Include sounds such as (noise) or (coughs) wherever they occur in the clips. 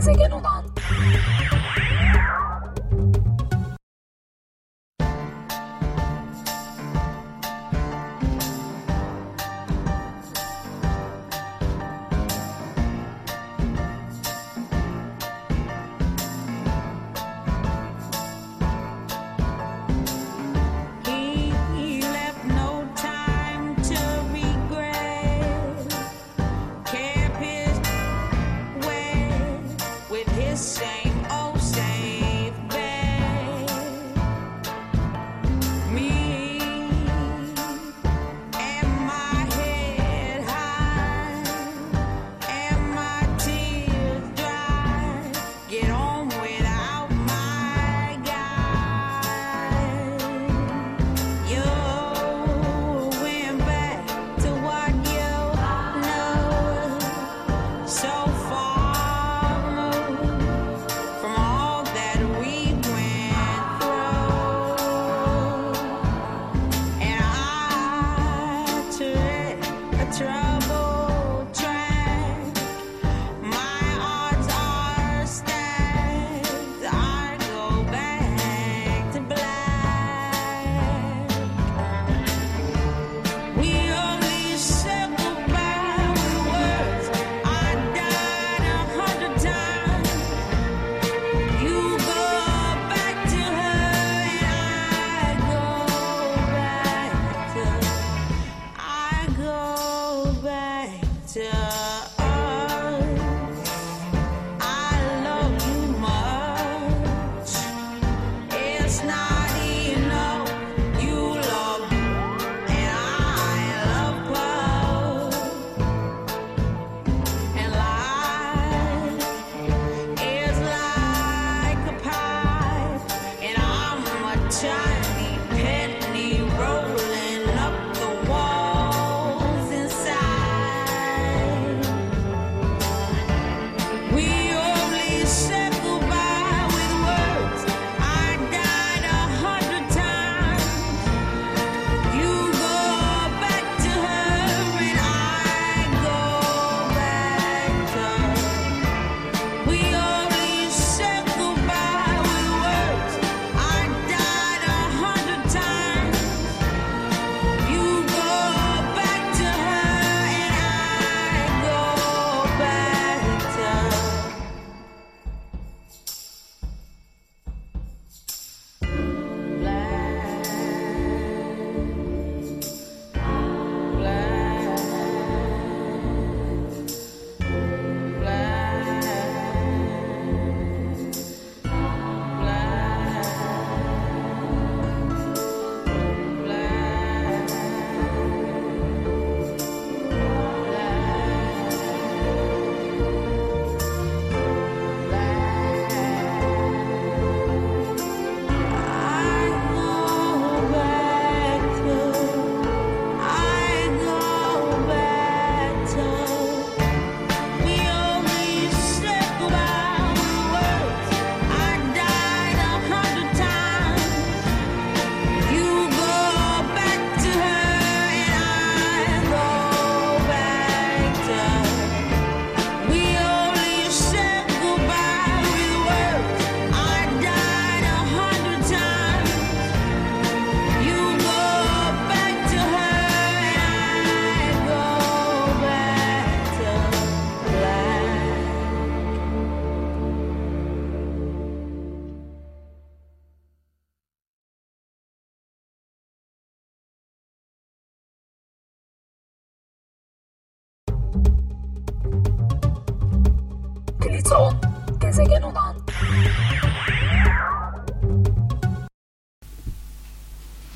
as I get along.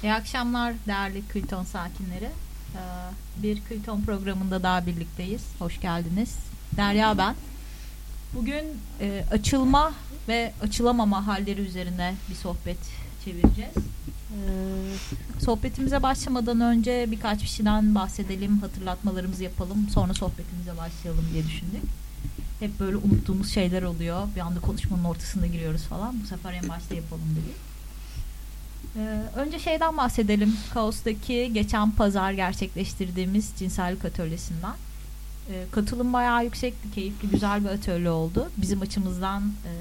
İyi akşamlar değerli Külton sakinleri. Ee, bir Külton programında daha birlikteyiz. Hoş geldiniz. Derya ben. Bugün e, açılma ve açılamama halleri üzerine bir sohbet çevireceğiz. Ee, sohbetimize başlamadan önce birkaç bir şeyden bahsedelim, hatırlatmalarımızı yapalım. Sonra sohbetimize başlayalım diye düşündük. Hep böyle unuttuğumuz şeyler oluyor. Bir anda konuşmanın ortasında giriyoruz falan. Bu sefer en başta yapalım dedik. Ee, önce şeyden bahsedelim. Kaos'taki geçen pazar gerçekleştirdiğimiz cinsellik atölyesinden. Ee, katılım bayağı yüksekti, keyifli, güzel bir atölye oldu. Bizim açımızdan e,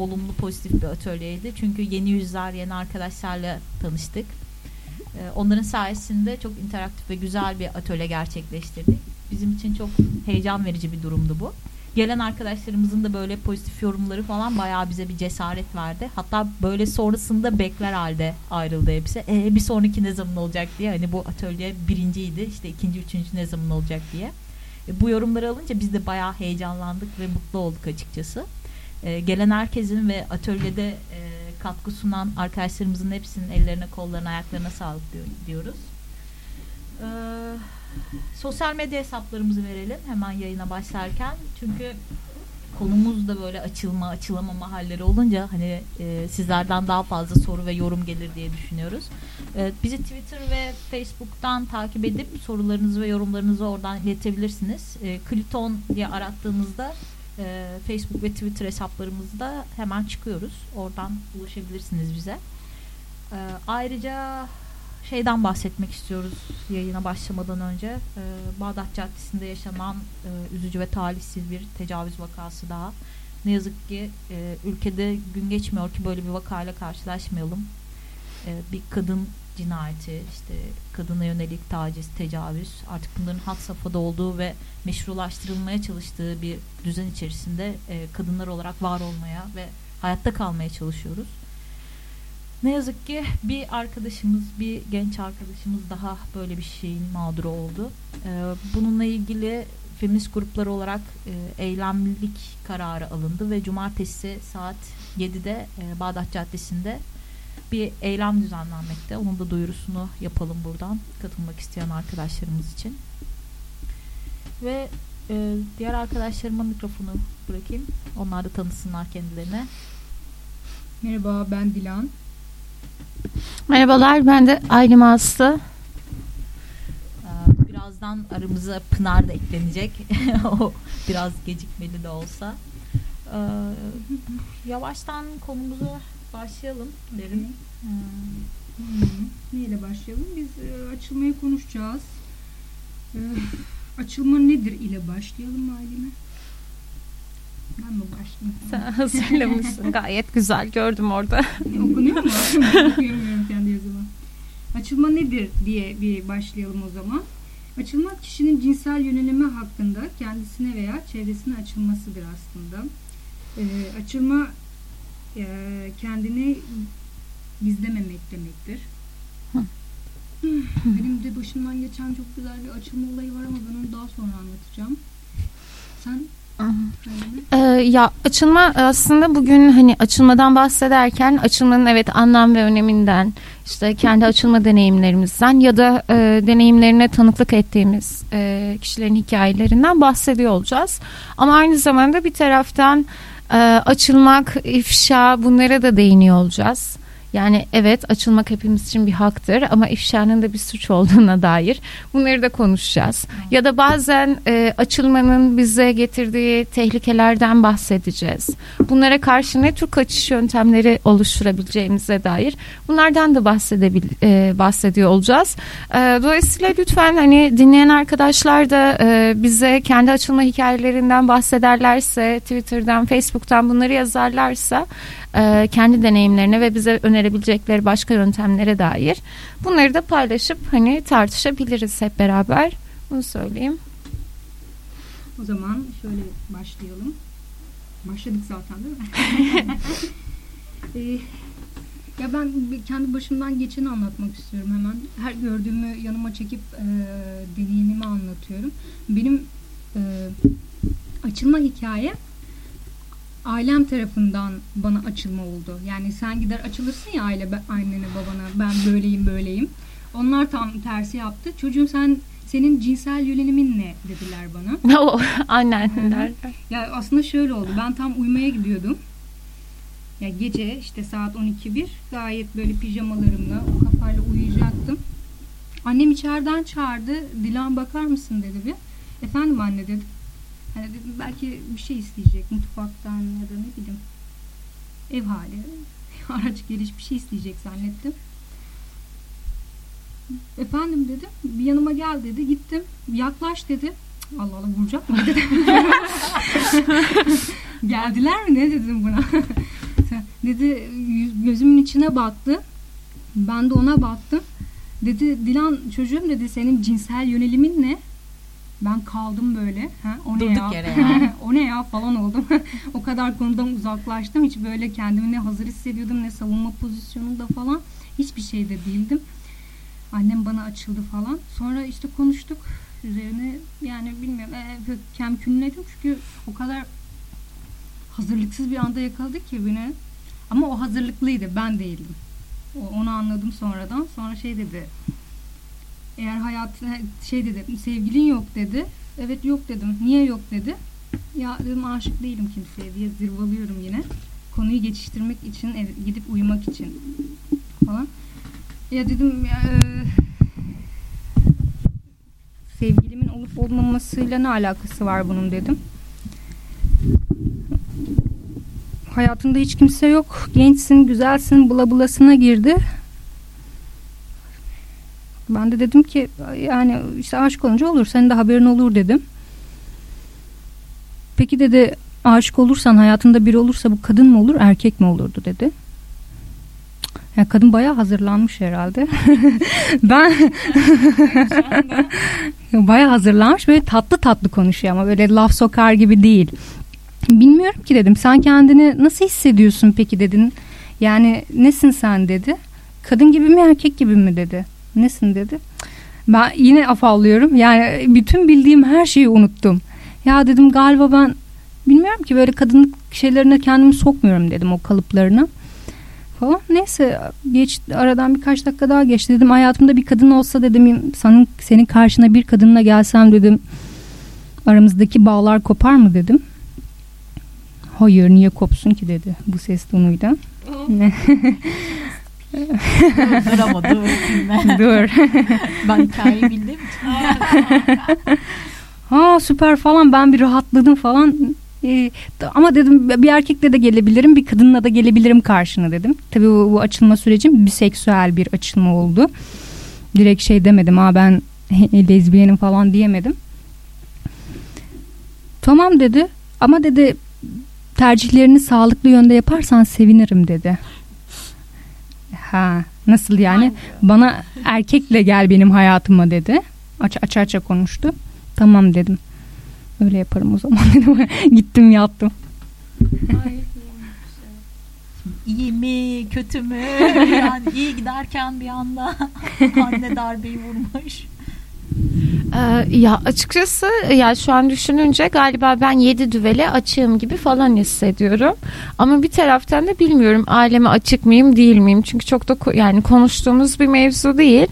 olumlu, pozitif bir atölyeydi. Çünkü yeni yüzler, yeni arkadaşlarla tanıştık. E, onların sayesinde çok interaktif ve güzel bir atölye gerçekleştirdik. Bizim için çok heyecan verici bir durumdu bu. Gelen arkadaşlarımızın da böyle pozitif yorumları falan bayağı bize bir cesaret verdi. Hatta böyle sonrasında bekler halde ayrıldı hepsi. E, bir sonraki ne zaman olacak diye. Hani bu atölye birinciydi. işte ikinci, üçüncü ne zaman olacak diye. E, bu yorumları alınca biz de bayağı heyecanlandık ve mutlu olduk açıkçası. E, gelen herkesin ve atölyede e, katkı sunan arkadaşlarımızın hepsinin ellerine, kollarına, ayaklarına sağlık diyor- diyoruz. Ee, sosyal medya hesaplarımızı verelim hemen yayına başlarken. Çünkü konumuz da böyle açılma, açılamama halleri olunca hani e, sizlerden daha fazla soru ve yorum gelir diye düşünüyoruz. E, bizi Twitter ve Facebook'tan takip edip sorularınızı ve yorumlarınızı oradan iletebilirsiniz. E, Kliton diye arattığınızda e, Facebook ve Twitter hesaplarımızda hemen çıkıyoruz. Oradan ulaşabilirsiniz bize. E, ayrıca şeyden bahsetmek istiyoruz yayına başlamadan önce. E, Bağdat Caddesi'nde yaşanan e, üzücü ve talihsiz bir tecavüz vakası daha. Ne yazık ki e, ülkede gün geçmiyor ki böyle bir vakayla karşılaşmayalım. E, bir kadın cinayeti, işte kadına yönelik taciz, tecavüz artık bunların hat safhada olduğu ve meşrulaştırılmaya çalıştığı bir düzen içerisinde e, kadınlar olarak var olmaya ve hayatta kalmaya çalışıyoruz. Ne yazık ki bir arkadaşımız, bir genç arkadaşımız daha böyle bir şeyin mağduru oldu. Ee, bununla ilgili feminist gruplar olarak e, eylemlilik kararı alındı ve cumartesi saat 7'de e, Bağdat Caddesi'nde bir eylem düzenlenmekte. Onun da duyurusunu yapalım buradan katılmak isteyen arkadaşlarımız için. Ve e, diğer arkadaşlarıma mikrofonu bırakayım. Onlar da tanısınlar kendilerine. Merhaba ben Dilan. Merhabalar ben de Aylin Aslı. Ee, Birazdan aramıza Pınar da eklenecek. (laughs) o biraz gecikmeli de olsa. Ee, yavaştan konumuza başlayalım derim. Neyle başlayalım? Biz e, açılmayı konuşacağız. E, açılma nedir ile başlayalım Aileme? Ben mi başlayayım? Sen (laughs) hazırlamışsın gayet güzel gördüm orada. Okunuyor (laughs) mu? Okuyamıyorum. Açılma nedir diye bir başlayalım o zaman. Açılmak kişinin cinsel yönelimi hakkında kendisine veya çevresine açılmasıdır aslında. Ee, açılma e, kendini gizlememek demektir. Benim de başımdan geçen çok güzel bir açılma olayı var ama ben onu daha sonra anlatacağım. Sen? Ee, ya açılma aslında bugün hani açılmadan bahsederken açılmanın evet anlam ve öneminden işte kendi açılma deneyimlerimizden ya da e, deneyimlerine tanıklık ettiğimiz e, kişilerin hikayelerinden bahsediyor olacağız. Ama aynı zamanda bir taraftan e, açılmak, ifşa bunlara da değiniyor olacağız. Yani evet açılmak hepimiz için bir haktır ama ifşanın da bir suç olduğuna dair bunları da konuşacağız. Ya da bazen e, açılmanın bize getirdiği tehlikelerden bahsedeceğiz. Bunlara karşı ne tür kaçış yöntemleri oluşturabileceğimize dair bunlardan da bahsedebil e, bahsediyor olacağız. E, dolayısıyla lütfen hani dinleyen arkadaşlar da e, bize kendi açılma hikayelerinden bahsederlerse Twitter'dan, Facebook'tan bunları yazarlarsa e, kendi deneyimlerine ve bize önerebilecekleri başka yöntemlere dair bunları da paylaşıp hani tartışabiliriz hep beraber. Bunu söyleyeyim. O zaman şöyle başlayalım. Başladık zaten değil mi? (laughs) (laughs) Ee, ya ben kendi başımdan geçeni anlatmak istiyorum hemen. Her gördüğümü yanıma çekip e, deneyimimi anlatıyorum. Benim e, açılma hikaye ailem tarafından bana açılma oldu. Yani sen gider açılırsın ya aile annene babana ben böyleyim böyleyim. Onlar tam tersi yaptı. Çocuğum sen senin cinsel yönelimin ne dediler bana. (laughs) o annenler. Ya aslında şöyle oldu. Ben tam uyumaya gidiyordum. Ya gece işte saat 12.1 gayet böyle pijamalarımla o kafayla uyuyacaktım. Annem içeriden çağırdı. Dilan bakar mısın dedi bir. Efendim anne dedim. Hani belki bir şey isteyecek mutfaktan ya da ne bileyim ev hali (laughs) araç geliş bir şey isteyecek zannettim. Efendim dedim. Bir yanıma gel dedi. Gittim. Yaklaş dedi. Allah Allah vuracak mı dedim. (laughs) Geldiler mi ne dedim buna. (laughs) dedi gözümün içine baktı. Ben de ona baktım. Dedi Dilan çocuğum dedi senin cinsel yönelimin ne? Ben kaldım böyle. Ha, o ne Durduk ya? yere yani. (laughs) o ne ya falan oldum. (laughs) o kadar konudan uzaklaştım. Hiç böyle kendimi ne hazır hissediyordum ne savunma pozisyonunda falan. Hiçbir şeyde değildim. Annem bana açıldı falan. Sonra işte konuştuk üzerine yani bilmiyorum e, böyle kemkünledim çünkü o kadar hazırlıksız bir anda yakaladı ki beni. Ama o hazırlıklıydı ben değildim. O, onu anladım sonradan. Sonra şey dedi. Eğer hayat şey dedi sevgilin yok dedi. Evet yok dedim. Niye yok dedi. Ya dedim aşık değilim kimseye diye zırvalıyorum yine. Konuyu geçiştirmek için gidip uyumak için falan. Ya dedim ya, e, sevgilimin olup olmamasıyla ne alakası var bunun dedim. Hayatında hiç kimse yok. Gençsin, güzelsin, bula bulasına girdi. Ben de dedim ki yani işte aşık olunca olur. Senin de haberin olur dedim. Peki dedi aşık olursan hayatında biri olursa bu kadın mı olur erkek mi olurdu dedi. Yani kadın bayağı hazırlanmış herhalde. (laughs) ben (laughs) bayağı hazırlanmış böyle tatlı tatlı konuşuyor ama böyle laf sokar gibi değil. Bilmiyorum ki dedim. Sen kendini nasıl hissediyorsun peki dedin. Yani nesin sen dedi. Kadın gibi mi erkek gibi mi dedi. Nesin dedi. Ben yine afallıyorum. Yani bütün bildiğim her şeyi unuttum. Ya dedim galiba ben bilmiyorum ki böyle kadınlık şeylerine kendimi sokmuyorum dedim o kalıplarına. Falan. Neyse geç aradan birkaç dakika daha geçti dedim hayatımda bir kadın olsa dedim senin senin karşına bir kadınla gelsem dedim aramızdaki bağlar kopar mı dedim. Hayır niye kopsun ki dedi bu ses tonuyla. (laughs) dur ama dur. (laughs) Dur. (laughs) ben hikayeyi bildiğim için. (laughs) ha süper falan ben bir rahatladım falan. Ee, ama dedim bir erkekle de gelebilirim bir kadınla da gelebilirim karşına dedim. Tabii bu, bu açılma sürecim biseksüel bir açılma oldu. Direkt şey demedim ha ben lezbiyenim falan diyemedim. Tamam dedi ama dedi tercihlerini sağlıklı yönde yaparsan sevinirim dedi. Ha nasıl yani? Bana erkekle gel benim hayatıma dedi. Aç aç aça konuştu. Tamam dedim. Öyle yaparım o zaman (laughs) dedim. Gittim yattım. İyi mi kötü mü? (laughs) Yani iyi giderken bir anda (laughs) anne darbeyi vurmuş. Ee, ya açıkçası ya şu an düşününce galiba ben yedi düvele açığım gibi falan hissediyorum. Ama bir taraftan da bilmiyorum aileme açık mıyım değil miyim? Çünkü çok da yani konuştuğumuz bir mevzu değil.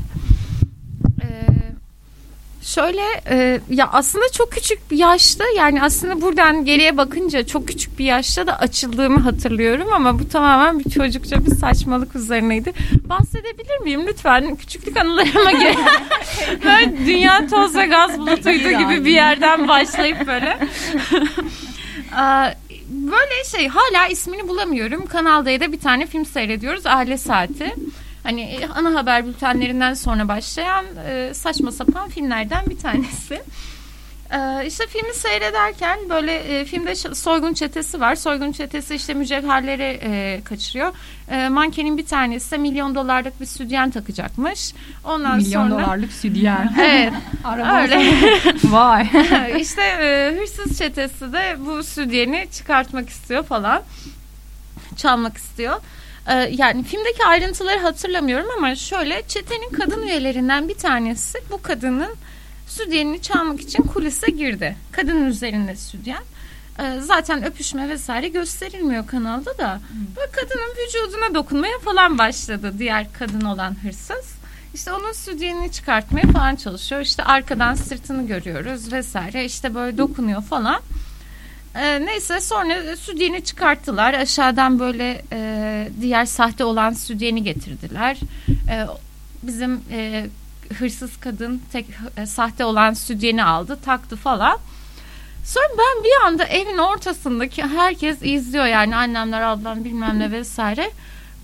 Şöyle e, ya aslında çok küçük bir yaşta yani aslında buradan geriye bakınca çok küçük bir yaşta da açıldığımı hatırlıyorum ama bu tamamen bir çocukça bir saçmalık üzerineydi. Bahsedebilir miyim lütfen? Küçüklük anılarıma gel. (laughs) böyle dünya toz ve gaz bulutuydu gibi bir yerden başlayıp böyle. Böyle şey hala ismini bulamıyorum. Kanal D'de bir tane film seyrediyoruz. Aile Saati. Hani e, ana haber bültenlerinden sonra başlayan e, saçma sapan filmlerden bir tanesi. Ee, işte filmi seyrederken böyle e, filmde soygun çetesi var. Soygun çetesi işte mücevherleri e, kaçırıyor. E, mankenin bir tanesi de milyon dolarlık bir sütyen takacakmış. Ondan Milyon sonra dolarlık südyen. (laughs) evet (laughs) Araba öyle. (laughs) Vay. işte e, hırsız çetesi de bu sütyeni çıkartmak istiyor falan. Çalmak istiyor. E, yani filmdeki ayrıntıları hatırlamıyorum ama şöyle çetenin kadın üyelerinden bir tanesi bu kadının sütyenini çalmak için kulise girdi. Kadının üzerinde sütyen. E, zaten öpüşme vesaire gösterilmiyor kanalda da. Böyle kadının vücuduna dokunmaya falan başladı diğer kadın olan hırsız. İşte onun sütyenini çıkartmaya falan çalışıyor. İşte arkadan sırtını görüyoruz vesaire. İşte böyle dokunuyor falan. Ee, neyse sonra sütyeni çıkarttılar. Aşağıdan böyle e, diğer sahte olan sütyeni getirdiler. E, bizim e, hırsız kadın tek e, sahte olan sütyeni aldı, taktı falan. Sonra ben bir anda evin ortasındaki herkes izliyor yani annemler, ablam bilmem ne vesaire.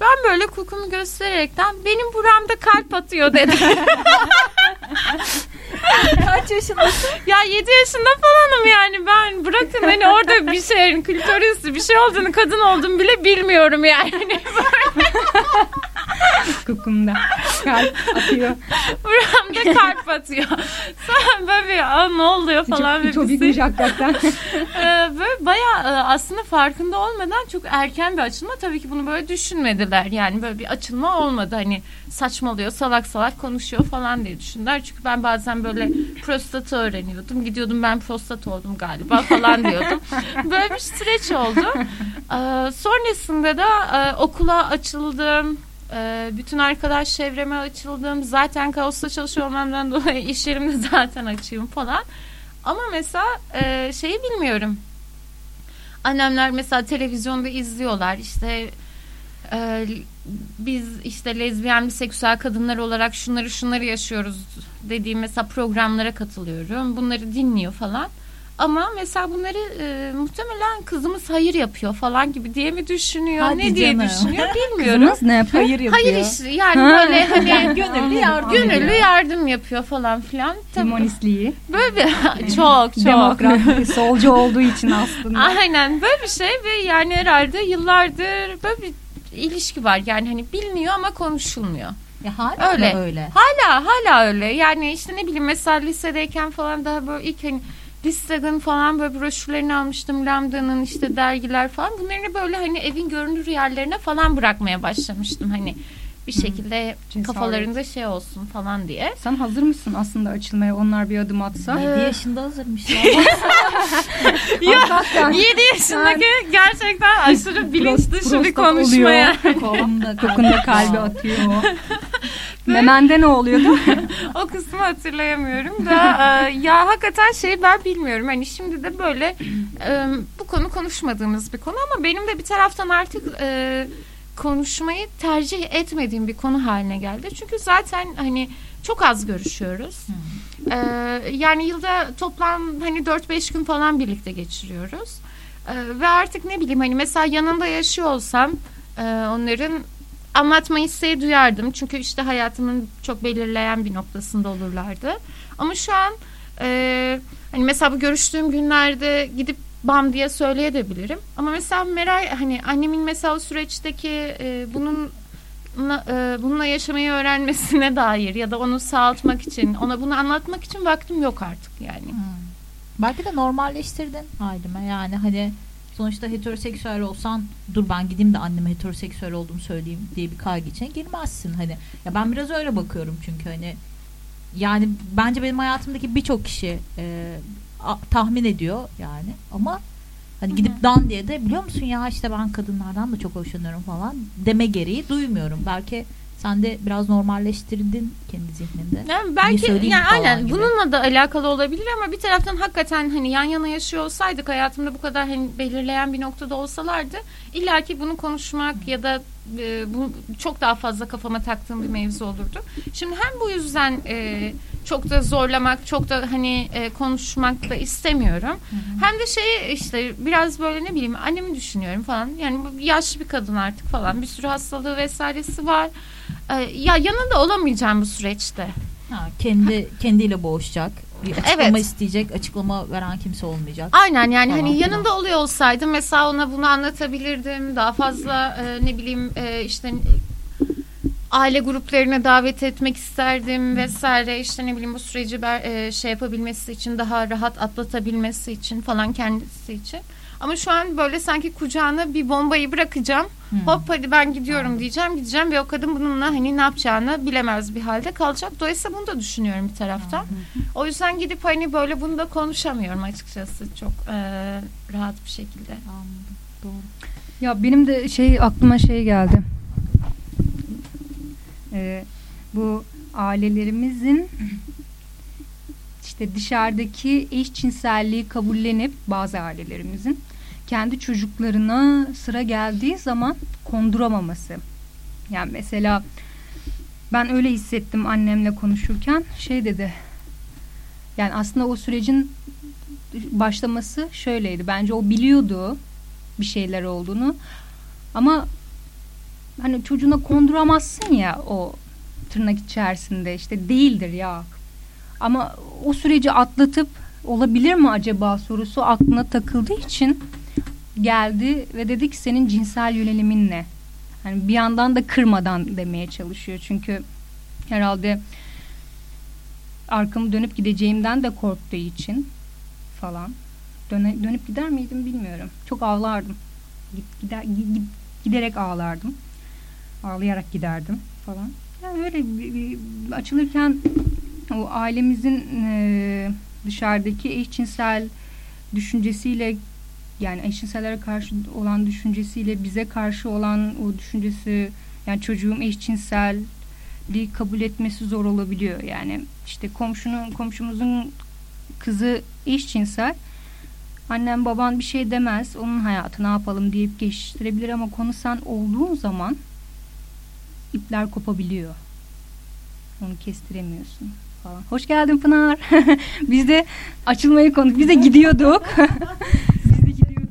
Ben böyle kokumu göstererekten benim buramda kalp atıyor dedim. (laughs) Kaç yaşındasın? Ya 7 yaşında falanım yani ben bırakın hani orada bir şeyin klitorisi bir şey olduğunu kadın olduğumu bile bilmiyorum yani. (laughs) Kukumda. Kalp atıyor. Buramda kalp atıyor. Sonra böyle bir Aa, ne oluyor falan. Çok ütopikmiş şey. hakikaten. (laughs) Ee, böyle bayağı e, aslında farkında olmadan çok erken bir açılma. Tabii ki bunu böyle düşünmediler. Yani böyle bir açılma olmadı. Hani saçmalıyor, salak salak konuşuyor falan diye düşündüler. Çünkü ben bazen böyle prostatı öğreniyordum. Gidiyordum ben prostat oldum galiba falan diyordum. (laughs) Böyle bir süreç oldu. Ee, sonrasında da e, okula açıldım. Ee, bütün arkadaş çevreme açıldım. Zaten kaosta çalışıyor olmamdan dolayı iş yerimde zaten açayım falan. Ama mesela e, şeyi bilmiyorum. Annemler mesela televizyonda izliyorlar işte e, biz işte lezbiyen biseksüel kadınlar olarak şunları şunları yaşıyoruz dediğim mesela programlara katılıyorum. Bunları dinliyor falan. Ama mesela bunları e, muhtemelen kızımız hayır yapıyor falan gibi diye mi düşünüyor? Hadi ne diye canım. düşünüyor (laughs) bilmiyorum. Kızınız ne yapıyor? Hayır yapıyor. Hayır işte yani Ha. böyle hani (laughs) Gönüllü yardım gönüllü yardım yapıyor falan filan. Tabii Timonistliği. Böyle bir çok çok. Demokrat, solcu olduğu için aslında. Aynen böyle bir şey ve yani herhalde yıllardır böyle bir ilişki var. Yani hani biliniyor ama konuşulmuyor. Ya hala Öyle. öyle. Hala hala öyle. Yani işte ne bileyim mesela lisedeyken falan daha böyle ilk hani listeden falan böyle broşürlerini almıştım. Lambda'nın işte dergiler falan. Bunları böyle hani evin görünür yerlerine falan bırakmaya başlamıştım. Hani bir şekilde Cesaret. kafalarında şey olsun falan diye. Sen hazır mısın aslında açılmaya onlar bir adım atsa? 7 yaşında hazırmış ya. (laughs) Hakikaten. 7 yaşındaki gerçekten aşırı bilinç Prost- dışı bir konuşmaya. (laughs) Kolumda Kokunda kalbi atıyor o. (laughs) Memende ne oluyordu? o kısmı hatırlayamıyorum da e, ya hakikaten şey ben bilmiyorum. Hani şimdi de böyle e, bu konu konuşmadığımız bir konu ama benim de bir taraftan artık e, konuşmayı tercih etmediğim bir konu haline geldi. Çünkü zaten hani çok az görüşüyoruz. E, yani yılda toplam hani 4-5 gün falan birlikte geçiriyoruz. E, ve artık ne bileyim hani mesela yanında yaşıyor olsam e, onların anlatma isteği duyardım. Çünkü işte hayatımın çok belirleyen bir noktasında olurlardı. Ama şu an e, hani mesela bu görüştüğüm günlerde gidip bam diye söyleyebilirim. Ama mesela Meral hani annemin mesela o süreçteki e, bunun e, bununla yaşamayı öğrenmesine (laughs) dair ya da onu sağaltmak için ona bunu anlatmak için vaktim yok artık yani. Hmm. Belki de normalleştirdin aileme. Yani hani sonuçta heteroseksüel olsan dur ben gideyim de anneme heteroseksüel olduğumu söyleyeyim diye bir kaygı içine girmezsin. Hani ya ben biraz öyle bakıyorum çünkü hani yani bence benim hayatımdaki birçok kişi e, tahmin ediyor yani ama hani gidip dan diye de biliyor musun ya işte ben kadınlardan da çok hoşlanıyorum falan deme gereği duymuyorum. Belki sen de biraz normalleştirdin kendi zihninde. Yani belki yani falan aynen gibi. bununla da alakalı olabilir ama bir taraftan hakikaten hani yan yana yaşıyor olsaydık hayatımda bu kadar hani belirleyen bir noktada olsalardı illaki bunu konuşmak ya da e, bu çok daha fazla kafama taktığım bir mevzu olurdu. Şimdi hem bu yüzden e, çok da zorlamak, çok da hani e, konuşmak da istemiyorum. Hem de şey işte biraz böyle ne bileyim annemi düşünüyorum falan. Yani yaşlı bir kadın artık falan. Bir sürü hastalığı vesairesi var. E, ya yanında olamayacağım bu süreçte. Ha, kendi (laughs) kendiyle boğuşacak. Bir açıklama Evet. isteyecek, açıklama veren kimse olmayacak. Aynen yani Falan hani yanında oluyor olsaydım mesela ona bunu anlatabilirdim. Daha fazla e, ne bileyim e, işte aile gruplarına davet etmek isterdim vesaire işte ne bileyim bu süreci ber- e, şey yapabilmesi için daha rahat atlatabilmesi için falan kendisi için. Ama şu an böyle sanki kucağına bir bombayı bırakacağım. Hmm. Hop hadi ben gidiyorum diyeceğim gideceğim ve o kadın bununla hani ne yapacağını bilemez bir halde kalacak. Dolayısıyla bunu da düşünüyorum bir taraftan. O yüzden gidip hani böyle bunu da konuşamıyorum açıkçası çok e, rahat bir şekilde. Anladım. Doğru. Ya benim de şey aklıma şey geldi. Ee, bu ailelerimizin işte dışarıdaki eşcinselliği kabullenip bazı ailelerimizin kendi çocuklarına sıra geldiği zaman konduramaması. Yani mesela ben öyle hissettim annemle konuşurken şey dedi. Yani aslında o sürecin başlaması şöyleydi. Bence o biliyordu bir şeyler olduğunu. Ama hani çocuğuna konduramazsın ya o tırnak içerisinde işte değildir ya. Ama o süreci atlatıp olabilir mi acaba sorusu aklına takıldığı için geldi ve dedi ki senin cinsel yönelimin ne? Yani bir yandan da kırmadan demeye çalışıyor. Çünkü herhalde arkamı dönüp gideceğimden de korktuğu için falan. Döne, dönüp gider miydim bilmiyorum. Çok ağlardım. Gider, gi- gi- giderek ağlardım. Ağlayarak giderdim falan. Yani öyle bir- bir- açılırken o ailemizin e, dışarıdaki eşcinsel düşüncesiyle yani eşcinsellere karşı olan düşüncesiyle bize karşı olan o düşüncesi yani çocuğum eşcinsel kabul etmesi zor olabiliyor. Yani işte komşunun komşumuzun kızı eşcinsel annem baban bir şey demez onun hayatı ne yapalım deyip geçiştirebilir ama konu sen olduğun zaman ipler kopabiliyor. Onu kestiremiyorsun falan. Hoş geldin Pınar. (laughs) Biz de açılmayı konu. Biz de gidiyorduk. (laughs) Biz de gidiyorduk.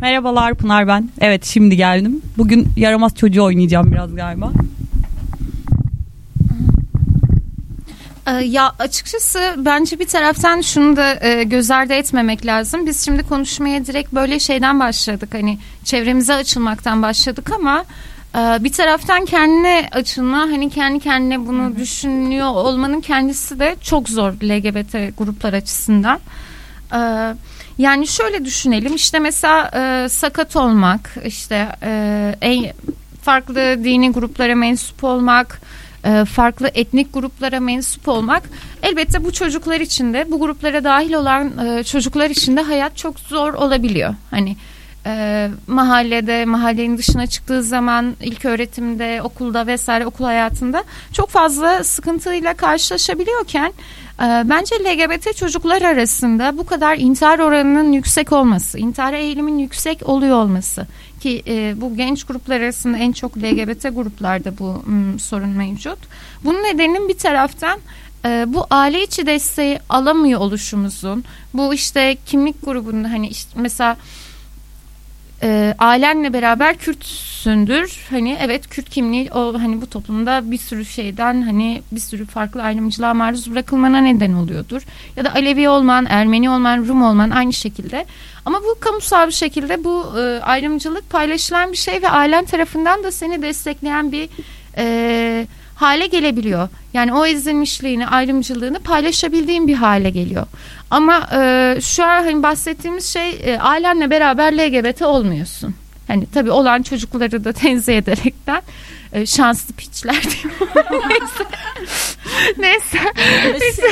Merhabalar Pınar ben. Evet şimdi geldim. Bugün yaramaz çocuğu oynayacağım biraz galiba. Ee, Ya açıkçası bence bir taraftan şunu da e, göz ardı etmemek lazım. Biz şimdi konuşmaya direkt böyle şeyden başladık. Hani çevremize açılmaktan başladık ama bir taraftan kendine açılma hani kendi kendine bunu düşünüyor olmanın kendisi de çok zor LGBT gruplar açısından. Ee, Yani şöyle düşünelim işte mesela e, sakat olmak işte e, farklı dini gruplara mensup olmak e, farklı etnik gruplara mensup olmak elbette bu çocuklar için de bu gruplara dahil olan çocuklar için de hayat çok zor olabiliyor. Hani e, mahallede mahallenin dışına çıktığı zaman ilk öğretimde okulda vesaire okul hayatında çok fazla sıkıntıyla karşılaşabiliyorken e, bence LGBT çocuklar arasında bu kadar intihar oranının yüksek olması, intihar eğilimin yüksek oluyor olması ki e, bu genç gruplar arasında en çok LGBT gruplarda bu m, sorun mevcut. Bunun nedeninin bir taraftan e, bu aile içi desteği alamıyor oluşumuzun, bu işte kimlik grubunda hani işte mesela e, ailenle beraber Kürtsündür. Hani evet Kürt kimliği o hani bu toplumda bir sürü şeyden hani bir sürü farklı ayrımcılığa maruz bırakılmana neden oluyordur. Ya da Alevi olman, Ermeni olman, Rum olman aynı şekilde. Ama bu kamusal bir şekilde bu e, ayrımcılık paylaşılan bir şey ve ailen tarafından da seni destekleyen bir e, hale gelebiliyor. Yani o ezilmişliğini, ayrımcılığını paylaşabildiğin bir hale geliyor. Ama e, şu an hani bahsettiğimiz şey e, ailenle beraber LGBT olmuyorsun. Hani tabii olan çocukları da (laughs) tenzih ederekten e, şanslı piçler diyor. (laughs) Neyse. Neyse.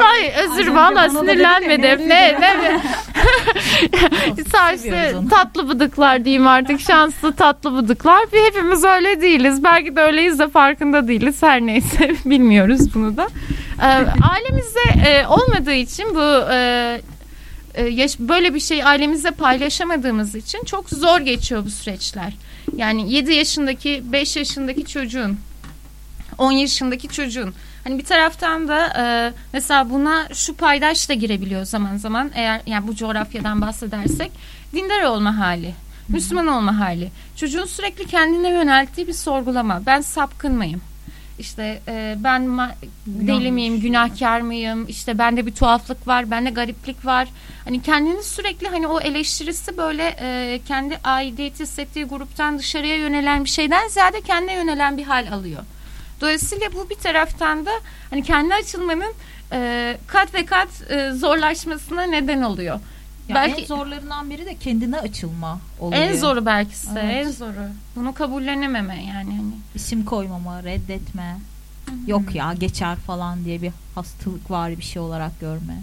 Ay özür valla sinirlenmedim. Ne ne. (laughs) Sadece tatlı bıdıklar diyeyim artık. Şanslı tatlı bıdıklar. Bir hepimiz öyle değiliz. Belki de öyleyiz de farkında değiliz. Her neyse (laughs) bilmiyoruz bunu da. Ee, ailemizde e, olmadığı için bu e, e, böyle bir şey ailemizde paylaşamadığımız için çok zor geçiyor bu süreçler. Yani 7 yaşındaki 5 yaşındaki çocuğun 10 yaşındaki çocuğun hani bir taraftan da e, mesela buna şu paydaş da girebiliyor zaman zaman eğer yani bu coğrafyadan bahsedersek dindar olma hali. Müslüman olma hali. Çocuğun sürekli kendine yönelttiği bir sorgulama. Ben sapkın mıyım? İşte e, ben ma- deli miyim, günahkar mıyım? İşte bende bir tuhaflık var, bende gariplik var. Hani kendini sürekli hani o eleştirisi böyle e, kendi aidiyet hissettiği gruptan dışarıya yönelen bir şeyden ziyade kendine yönelen bir hal alıyor. Dolayısıyla bu bir taraftan da hani kendi açılmanın e, kat ve kat e, zorlaşmasına neden oluyor. Ya Belki- en zorlarından biri de kendine açılma oluyor. En zoru belki de Evet. en zoru. Bunu kabullenememe yani hani. İsim koymama, reddetme. Yok ya geçer falan diye bir hastalık var bir şey olarak görme.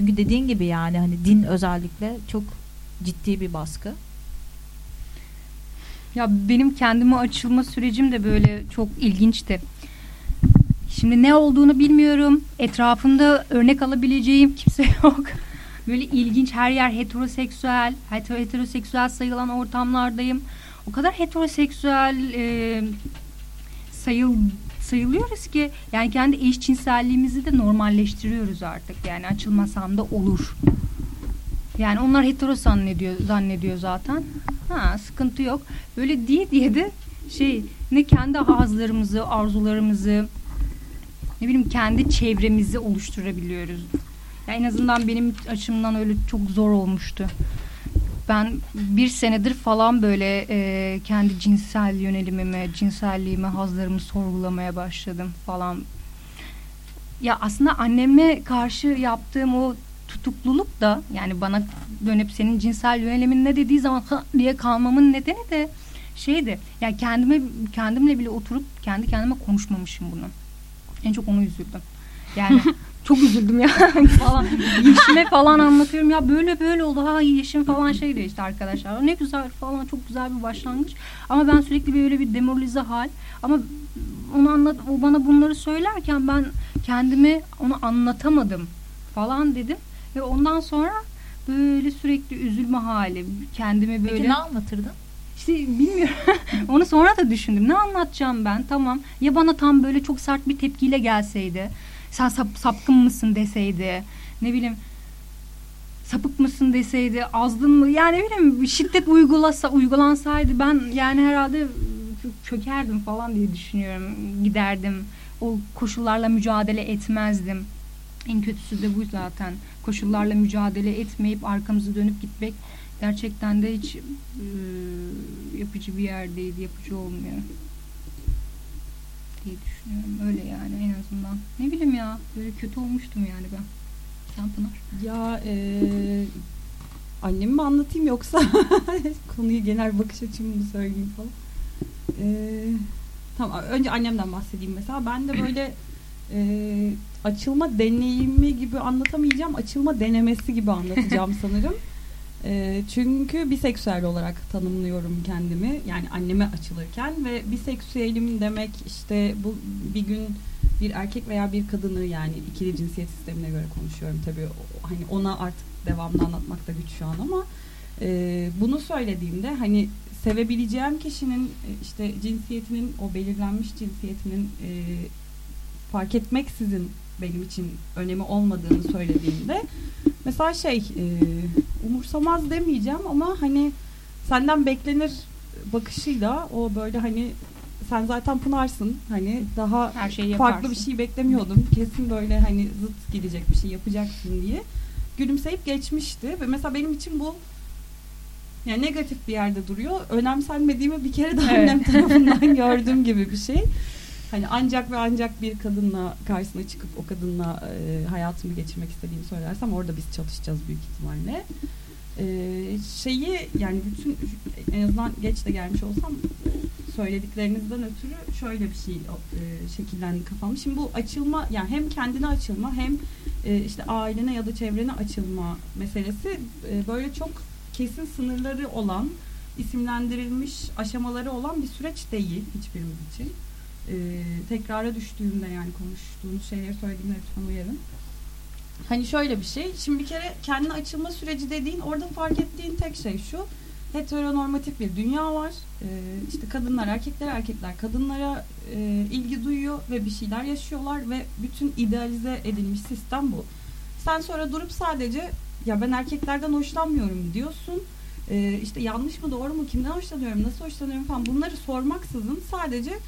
Çünkü dediğin gibi yani hani din özellikle çok ciddi bir baskı. Ya benim kendime açılma sürecim de böyle çok ilginçti. Şimdi ne olduğunu bilmiyorum. Etrafımda örnek alabileceğim kimse (laughs) yok. Böyle ilginç her yer heteroseksüel, hetero- heteroseksüel sayılan ortamlardayım. O kadar heteroseksüel e, sayıl sayılıyoruz ki yani kendi eşcinselliğimizi de normalleştiriyoruz artık. Yani açılmasam da olur. Yani onlar hetero zannediyor, zannediyor zaten. Ha sıkıntı yok. Böyle diye diye de şey ne kendi hazlarımızı, arzularımızı ne bileyim kendi çevremizi oluşturabiliyoruz. Ya en azından benim açımdan öyle çok zor olmuştu. Ben bir senedir falan böyle e, kendi cinsel yönelimimi, cinselliğimi, hazlarımı sorgulamaya başladım falan. Ya aslında anneme karşı yaptığım o tutukluluk da yani bana dönüp senin cinsel yönelimin ne dediği zaman "Ha" diye kalmamın nedeni de şeydi. Yani kendime kendimle bile oturup kendi kendime konuşmamışım bunu. En çok onu üzüldüm. Yani (laughs) çok üzüldüm ya (laughs) falan. Yeşime falan anlatıyorum ya böyle böyle oldu ha yeşim falan şey diyor işte arkadaşlar. Ne güzel falan çok güzel bir başlangıç. Ama ben sürekli böyle bir demoralize hal. Ama onu anlat o bana bunları söylerken ben kendimi onu anlatamadım falan dedim. Ve ondan sonra böyle sürekli üzülme hali. Kendimi böyle Peki ne anlatırdın? işte bilmiyorum. (laughs) Onu sonra da düşündüm. Ne anlatacağım ben? Tamam. Ya bana tam böyle çok sert bir tepkiyle gelseydi. Sen sap- sapkın mısın deseydi. Ne bileyim sapık mısın deseydi. Azdın mı? Yani ne bileyim şiddet uygulasa uygulansaydı ben yani herhalde çökerdim falan diye düşünüyorum. Giderdim. O koşullarla mücadele etmezdim. En kötüsü de bu zaten. Koşullarla mücadele etmeyip arkamızı dönüp gitmek gerçekten de hiç e, yapıcı bir yer değil, yapıcı olmuyor diye düşünüyorum. Öyle yani en azından. Ne bileyim ya, böyle kötü olmuştum yani ben. Sen Pınar. Ya e, annemi mi anlatayım yoksa (laughs) konuyu genel bakış açımı mı söyleyeyim falan. E, tamam önce annemden bahsedeyim mesela. Ben de böyle e, açılma deneyimi gibi anlatamayacağım. Açılma denemesi gibi anlatacağım (laughs) sanırım. E, çünkü biseksüel olarak tanımlıyorum kendimi. Yani anneme açılırken ve biseksüelim demek işte bu bir gün bir erkek veya bir kadını yani ikili cinsiyet sistemine göre konuşuyorum tabii. Hani ona artık devamlı anlatmak da güç şu an ama e, bunu söylediğimde hani sevebileceğim kişinin e, işte cinsiyetinin o belirlenmiş cinsiyetinin e, fark etmeksizin benim için önemi olmadığını söylediğimde mesela şey e, umursamaz demeyeceğim ama hani senden beklenir bakışıyla o böyle hani sen zaten Pınar'sın hani daha Her şeyi yaparsın. farklı bir şey beklemiyordum. Kesin böyle hani zıt gidecek bir şey yapacaksın diye. Gülümseyip geçmişti ve mesela benim için bu yani negatif bir yerde duruyor. Önemsenmediğimi bir kere daha Evet. annem tarafından (laughs) gördüğüm gibi bir şey. Hani ancak ve ancak bir kadınla karşısına çıkıp o kadınla e, hayatımı geçirmek istediğimi söylersem orada biz çalışacağız büyük ihtimalle. E, şeyi yani bütün en azından geç de gelmiş olsam söylediklerinizden ötürü şöyle bir şey e, şekillendi kafam. Şimdi bu açılma yani hem kendine açılma hem e, işte ailene ya da çevrene açılma meselesi e, böyle çok kesin sınırları olan, isimlendirilmiş aşamaları olan bir süreç değil hiçbirimiz için. E, tekrara düştüğümde yani konuştuğunuz şeyleri söylediğimde lütfen uyarın. Hani şöyle bir şey. Şimdi bir kere kendine açılma süreci dediğin orada fark ettiğin tek şey şu heteronormatif bir dünya var. Ee, işte kadınlar erkekler, erkekler kadınlara e, ilgi duyuyor ve bir şeyler yaşıyorlar ve bütün idealize edilmiş sistem bu. Sen sonra durup sadece ya ben erkeklerden hoşlanmıyorum diyorsun. Ee, işte yanlış mı doğru mu kimden hoşlanıyorum nasıl hoşlanıyorum falan bunları sormaksızın sadece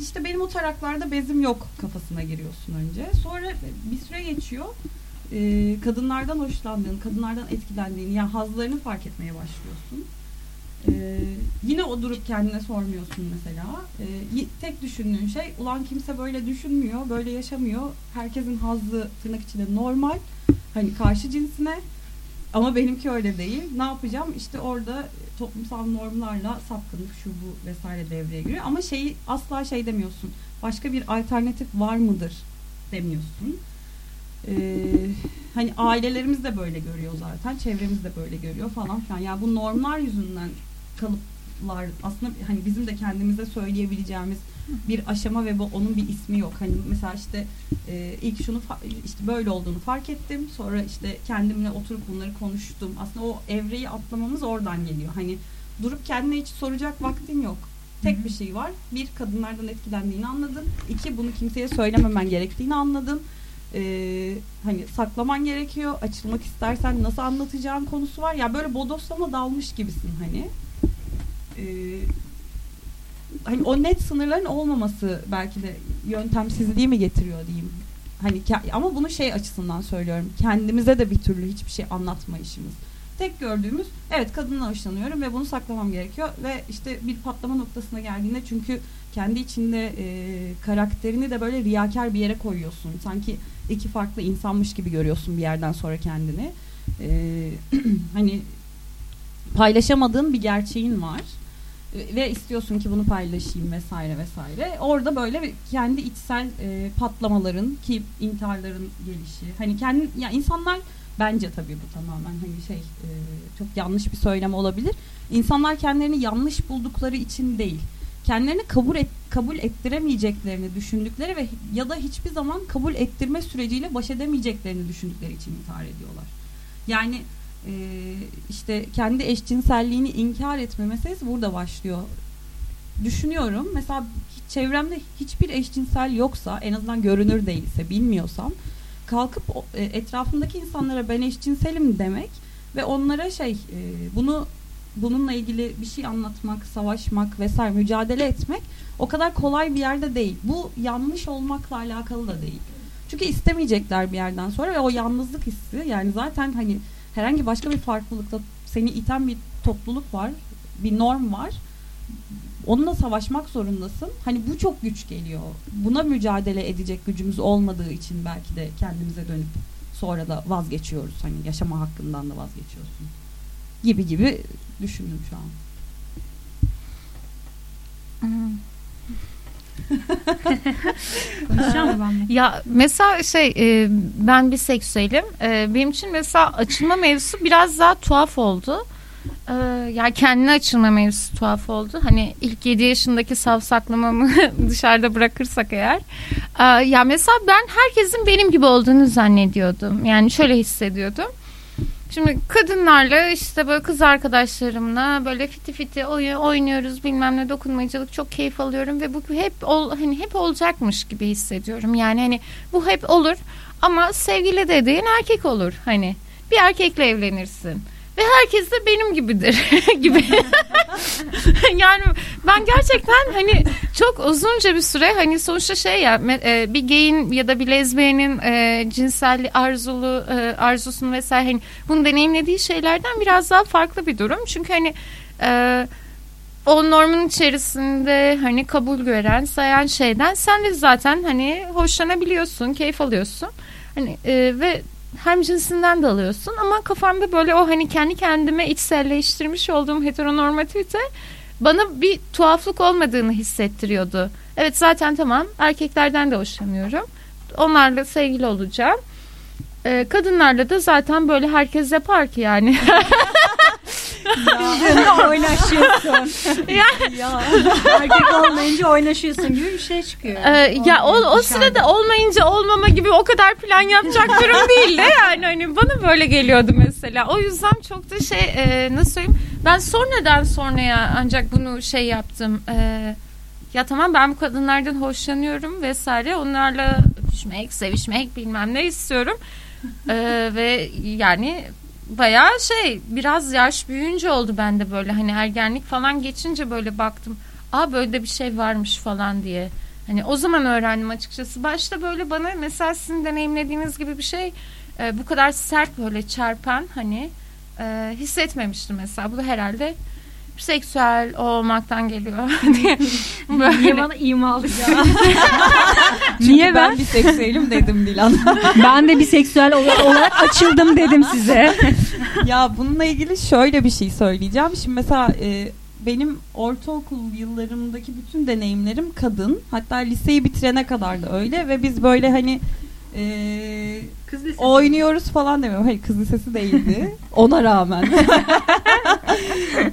işte benim o taraklarda bezim yok kafasına giriyorsun önce. Sonra bir süre geçiyor. Ee, kadınlardan hoşlandığın, kadınlardan etkilendiğin, yani hazlarını fark etmeye başlıyorsun. Ee, yine o durup kendine sormuyorsun mesela. Y- tek düşündüğün şey ulan kimse böyle düşünmüyor, böyle yaşamıyor. Herkesin hazzı tırnak içinde normal. Hani karşı cinsine. Ama benimki öyle değil. Ne yapacağım? İşte orada toplumsal normlarla sapkınlık şu bu vesaire devreye giriyor. Ama şeyi asla şey demiyorsun. Başka bir alternatif var mıdır demiyorsun. Ee, hani ailelerimiz de böyle görüyor zaten. Çevremiz de böyle görüyor falan filan. Yani bu normlar yüzünden kalıplar aslında hani bizim de kendimize söyleyebileceğimiz bir aşama ve bu onun bir ismi yok. Hani mesela işte e, ilk şunu işte böyle olduğunu fark ettim. Sonra işte kendimle oturup bunları konuştum. Aslında o evreyi atlamamız oradan geliyor. Hani durup kendine hiç soracak vaktin yok. Tek bir şey var. Bir, kadınlardan etkilendiğini anladın. İki, bunu kimseye söylememen gerektiğini anladın. Ee, hani saklaman gerekiyor. Açılmak istersen nasıl anlatacağın konusu var. Ya böyle bodoslama dalmış gibisin hani. Ee, hani o net sınırların olmaması belki de yöntemsizliği mi getiriyor diyeyim. Hani ama bunu şey açısından söylüyorum. Kendimize de bir türlü hiçbir şey anlatma işimiz. Tek gördüğümüz evet kadından hoşlanıyorum ve bunu saklamam gerekiyor ve işte bir patlama noktasına geldiğinde çünkü kendi içinde e, karakterini de böyle riyakar bir yere koyuyorsun. Sanki iki farklı insanmış gibi görüyorsun bir yerden sonra kendini. E, (clears throat) hani paylaşamadığın bir gerçeğin var ve istiyorsun ki bunu paylaşayım vesaire vesaire. Orada böyle kendi içsel e, patlamaların ki intiharların gelişi. Hani kendi ya insanlar bence tabii bu tamamen hani şey e, çok yanlış bir söylem olabilir. İnsanlar kendilerini yanlış buldukları için değil. Kendilerini kabul et, kabul ettiremeyeceklerini düşündükleri ve ya da hiçbir zaman kabul ettirme süreciyle baş edemeyeceklerini düşündükleri için intihar ediyorlar. Yani e, işte kendi eşcinselliğini inkar etme meselesi burada başlıyor. Düşünüyorum mesela çevremde hiçbir eşcinsel yoksa en azından görünür değilse bilmiyorsam kalkıp e, etrafımdaki insanlara ben eşcinselim demek ve onlara şey e, bunu bununla ilgili bir şey anlatmak, savaşmak vesaire mücadele etmek o kadar kolay bir yerde değil. Bu yanlış olmakla alakalı da değil. Çünkü istemeyecekler bir yerden sonra ve o yalnızlık hissi yani zaten hani herhangi başka bir farklılıkta seni iten bir topluluk var, bir norm var. Onunla savaşmak zorundasın. Hani bu çok güç geliyor. Buna mücadele edecek gücümüz olmadığı için belki de kendimize dönüp sonra da vazgeçiyoruz. Hani yaşama hakkından da vazgeçiyorsun. Gibi gibi düşündüm şu an. (laughs) Konuşacağım? Ya mesela şey e, ben biseksüelim. E, benim için mesela açılma mevzusu biraz daha tuhaf oldu. E, ya kendine açılma mevzusu tuhaf oldu. Hani ilk 7 yaşındaki savsaklamamı (laughs) dışarıda bırakırsak eğer. E, ya mesela ben herkesin benim gibi olduğunu zannediyordum. Yani şöyle hissediyordum. Şimdi kadınlarla işte böyle kız arkadaşlarımla böyle fiti fiti oy- oynuyoruz bilmem ne dokunmacılık çok keyif alıyorum ve bu hep ol, hani hep olacakmış gibi hissediyorum. Yani hani bu hep olur ama sevgili dediğin erkek olur hani bir erkekle evlenirsin ve herkes de benim gibidir (laughs) gibi. (laughs) yani ben gerçekten hani çok uzunca bir süre hani sonuçta şey ya e, bir geyin ya da bir lezbiyenin e, cinselli arzulu e, arzusunu vesaire hani bunu deneyimlediği şeylerden biraz daha farklı bir durum. Çünkü hani e, o normun içerisinde hani kabul gören, sayan şeyden sen de zaten hani hoşlanabiliyorsun, keyif alıyorsun. Hani e, ve hem cinsinden de alıyorsun ama kafamda böyle o hani kendi kendime içselleştirmiş olduğum heteronormativite bana bir tuhaflık olmadığını hissettiriyordu. Evet zaten tamam erkeklerden de hoşlanıyorum. Onlarla sevgili olacağım. Ee, kadınlarla da zaten böyle herkes yapar ki yani. (laughs) Oynaşıyorsun. (laughs) ya, Erkek olmayınca oynaşıyorsun gibi bir şey çıkıyor. Ee, ya o, o sırada olmayınca olmama gibi o kadar plan yapacak durum değil de yani hani bana böyle geliyordu mesela. O yüzden çok da şey e, nasıl söyleyeyim ben sonradan sonraya ancak bunu şey yaptım. E, ya tamam ben bu kadınlardan hoşlanıyorum vesaire onlarla öpüşmek, sevişmek bilmem ne istiyorum. E, ve yani bayağı şey biraz yaş büyüyünce oldu bende böyle hani ergenlik falan geçince böyle baktım. Aa böyle de bir şey varmış falan diye. Hani o zaman öğrendim açıkçası. Başta böyle bana mesela sizin deneyimlediğiniz gibi bir şey e, bu kadar sert böyle çarpan hani e, hissetmemiştim mesela. Bu da herhalde seksüel olmaktan geliyor (laughs) diye. Niye Böyle. bana imalı ya? (laughs) Niye ben? ben bir seksüelim dedim Dilan. (laughs) ben de bir seksüel olarak açıldım dedim size. ya bununla ilgili şöyle bir şey söyleyeceğim. Şimdi mesela e, benim ortaokul yıllarımdaki bütün deneyimlerim kadın. Hatta liseyi bitirene kadar da öyle ve biz böyle hani e, Kız lisesi. oynuyoruz falan demiyorum. Hayır kız lisesi değildi. (laughs) Ona rağmen. (laughs)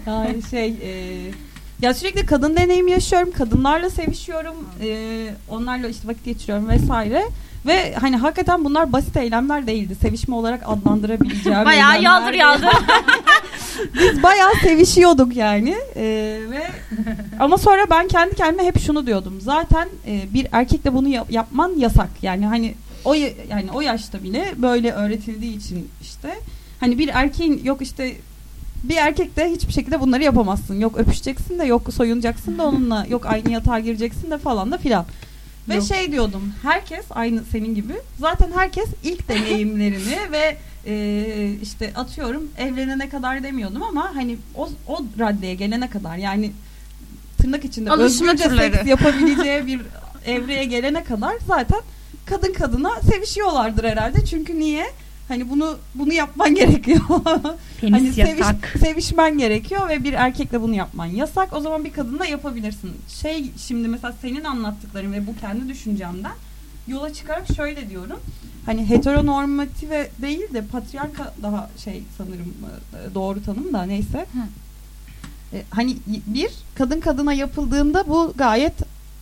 yani şey e, ya sürekli kadın deneyimi yaşıyorum. Kadınlarla sevişiyorum. E, onlarla işte vakit geçiriyorum vesaire. Ve hani hakikaten bunlar basit eylemler değildi. Sevişme olarak adlandırabileceğim Bayağı yaldır yaldır. (laughs) Biz bayağı sevişiyorduk yani. Ee, ve ama sonra ben kendi kendime hep şunu diyordum. Zaten e, bir erkekle bunu yap- yapman yasak. Yani hani o ya- yani o yaşta bile böyle öğretildiği için işte hani bir erkeğin yok işte Bir erkekte hiçbir şekilde bunları yapamazsın. Yok öpüşeceksin de yok soyunacaksın da onunla yok aynı yatağa gireceksin de falan da filan. Ve Yok. şey diyordum herkes aynı senin gibi zaten herkes ilk (laughs) deneyimlerini ve e, işte atıyorum evlenene kadar demiyordum ama hani o, o raddeye gelene kadar yani tırnak içinde Alışma özgürce türleri. seks yapabileceği (laughs) bir evreye gelene kadar zaten kadın kadına sevişiyorlardır herhalde. Çünkü niye? Hani bunu bunu yapman (laughs) gerekiyor. Penis hani seviş- yasak. sevişmen gerekiyor ve bir erkekle bunu yapman yasak. O zaman bir kadınla yapabilirsin. Şey şimdi mesela senin anlattıkların ve bu kendi düşüncemden yola çıkarak şöyle diyorum. Hani heteronormative değil de patriarka daha şey sanırım e, doğru tanım da neyse. E, Hani bir kadın kadına yapıldığında bu gayet